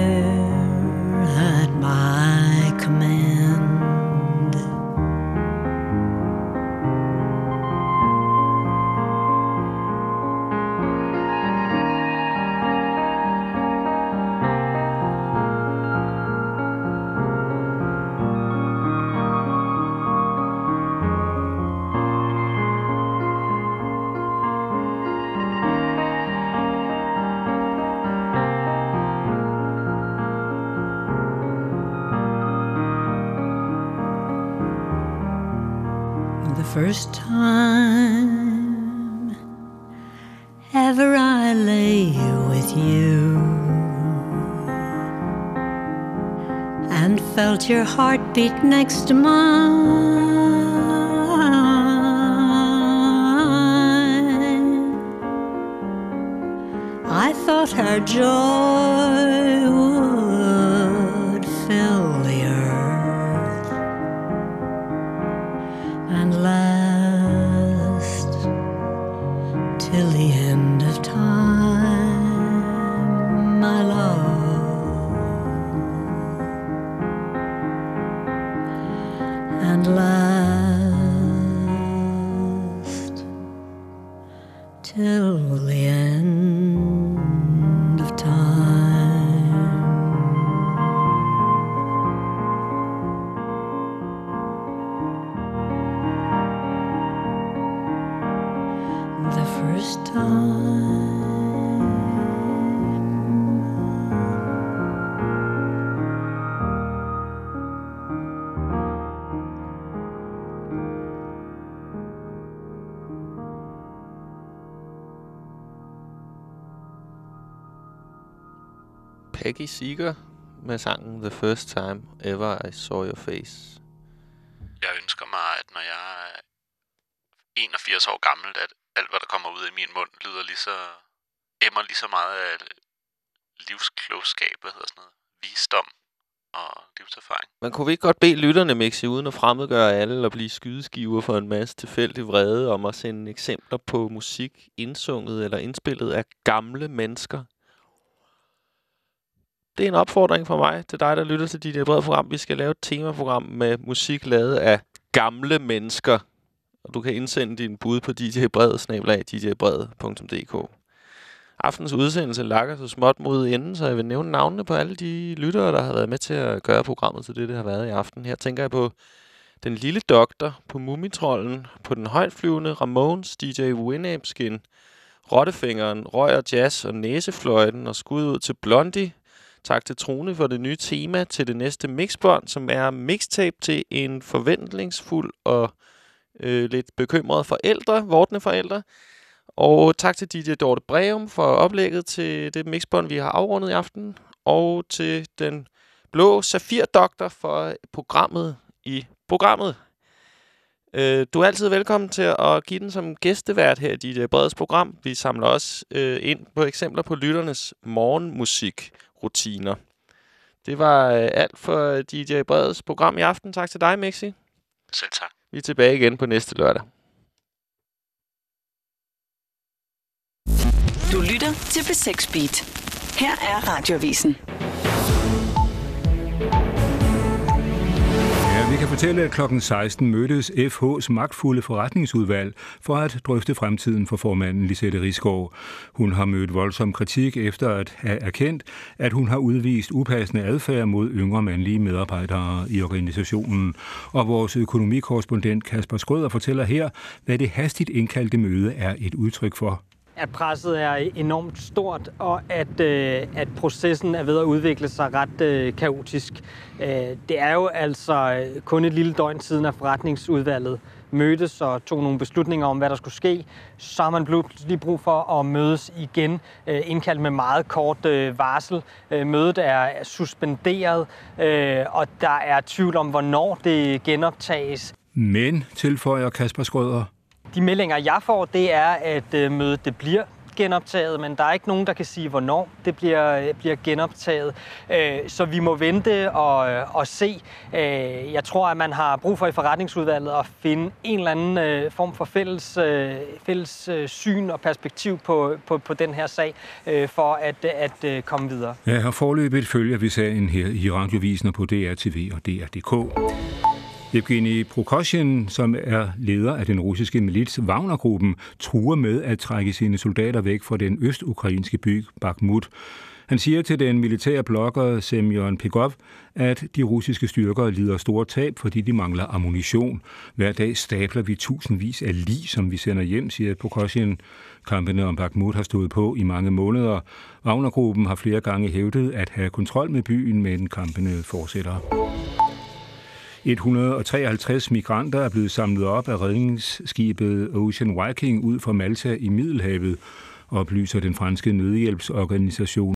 your heartbeat next to mine. I thought our joy Peggy Seeger med sangen The First Time Ever I Saw Your Face. Jeg ønsker mig, at når jeg er 81 år gammel, at alt, hvad der kommer ud af min mund, lyder lige så... emmer lige så meget af livsklogskab, hvad hedder sådan noget, visdom og livserfaring. Men kunne vi ikke godt bede lytterne, Mixi, uden at fremmedgøre alle og blive skydeskiver for en masse tilfældig vrede om at sende eksempler på musik indsunget eller indspillet af gamle mennesker? Det er en opfordring fra mig til dig, der lytter til dit brede program. Vi skal lave et temaprogram med musik lavet af gamle mennesker. Og du kan indsende din bud på djbrede.dk. Aftens udsendelse lakker så småt mod enden, så jeg vil nævne navnene på alle de lyttere, der har været med til at gøre programmet til det, det har været i aften. Her tænker jeg på Den Lille Doktor, på Mumitrollen, på Den Højtflyvende, Ramones, DJ Winapskin, Rottefingeren, Røg og Jazz og Næsefløjten og skud ud til Blondie. Tak til Trone for det nye tema til det næste mixbånd, som er mixtape til en forventningsfuld og øh, lidt bekymrede forældre, vortende forældre. Og tak til DJ Dorte Breum for oplægget til det mixbånd, vi har afrundet i aften. Og til den blå Safir-doktor for programmet i programmet. Øh, du er altid velkommen til at give den som gæstevært her i dit Breds program. Vi samler også øh, ind på eksempler på lytternes morgenmusik morgenmusikrutiner. Det var øh, alt for DJ Breds program i aften. Tak til dig, Mixi. Selv tak. Vi er tilbage igen på næste lørdag. Du lytter til B6 Beat. Her er Radiovisen. Vi kan fortælle, at klokken 16 mødtes FH's magtfulde forretningsudvalg for at drøfte fremtiden for formanden Lisette Rigsgaard. Hun har mødt voldsom kritik efter at have erkendt, at hun har udvist upassende adfærd mod yngre mandlige medarbejdere i organisationen. Og vores økonomikorrespondent Kasper Skrøder fortæller her, hvad det hastigt indkaldte møde er et udtryk for at presset er enormt stort, og at, øh, at processen er ved at udvikle sig ret øh, kaotisk. Øh, det er jo altså øh, kun et lille døgn siden, at forretningsudvalget mødtes og tog nogle beslutninger om, hvad der skulle ske. Så har man pludselig brug for at mødes igen, øh, indkaldt med meget kort øh, varsel. Øh, mødet er suspenderet, øh, og der er tvivl om, hvornår det genoptages. Men, tilføjer Kasper Skrøder, de meldinger, jeg får, det er, at øh, mødet det bliver genoptaget, men der er ikke nogen, der kan sige, hvornår det bliver, øh, bliver genoptaget. Øh, så vi må vente og, øh, og se. Øh, jeg tror, at man har brug for i forretningsudvalget at finde en eller anden øh, form for fælles, øh, fælles øh, syn og perspektiv på, på, på den her sag, øh, for at, at øh, komme videre. Ja, og forløbet følger vi sagen her i radiovisen og på DRTV og DR.dk. Evgeni Prokoshin, som er leder af den russiske milits Wagner-gruppen, truer med at trække sine soldater væk fra den østukrainske by Bakhmut. Han siger til den militære blogger Semyon Pegov, at de russiske styrker lider store tab, fordi de mangler ammunition. Hver dag stabler vi tusindvis af lig, som vi sender hjem, siger Prokoshin. Kampene om Bakhmut har stået på i mange måneder. Wagner-gruppen har flere gange hævdet at have kontrol med byen, men kampene fortsætter. 153 migranter er blevet samlet op af redningsskibet Ocean Viking ud fra Malta i Middelhavet, oplyser den franske nødhjælpsorganisation.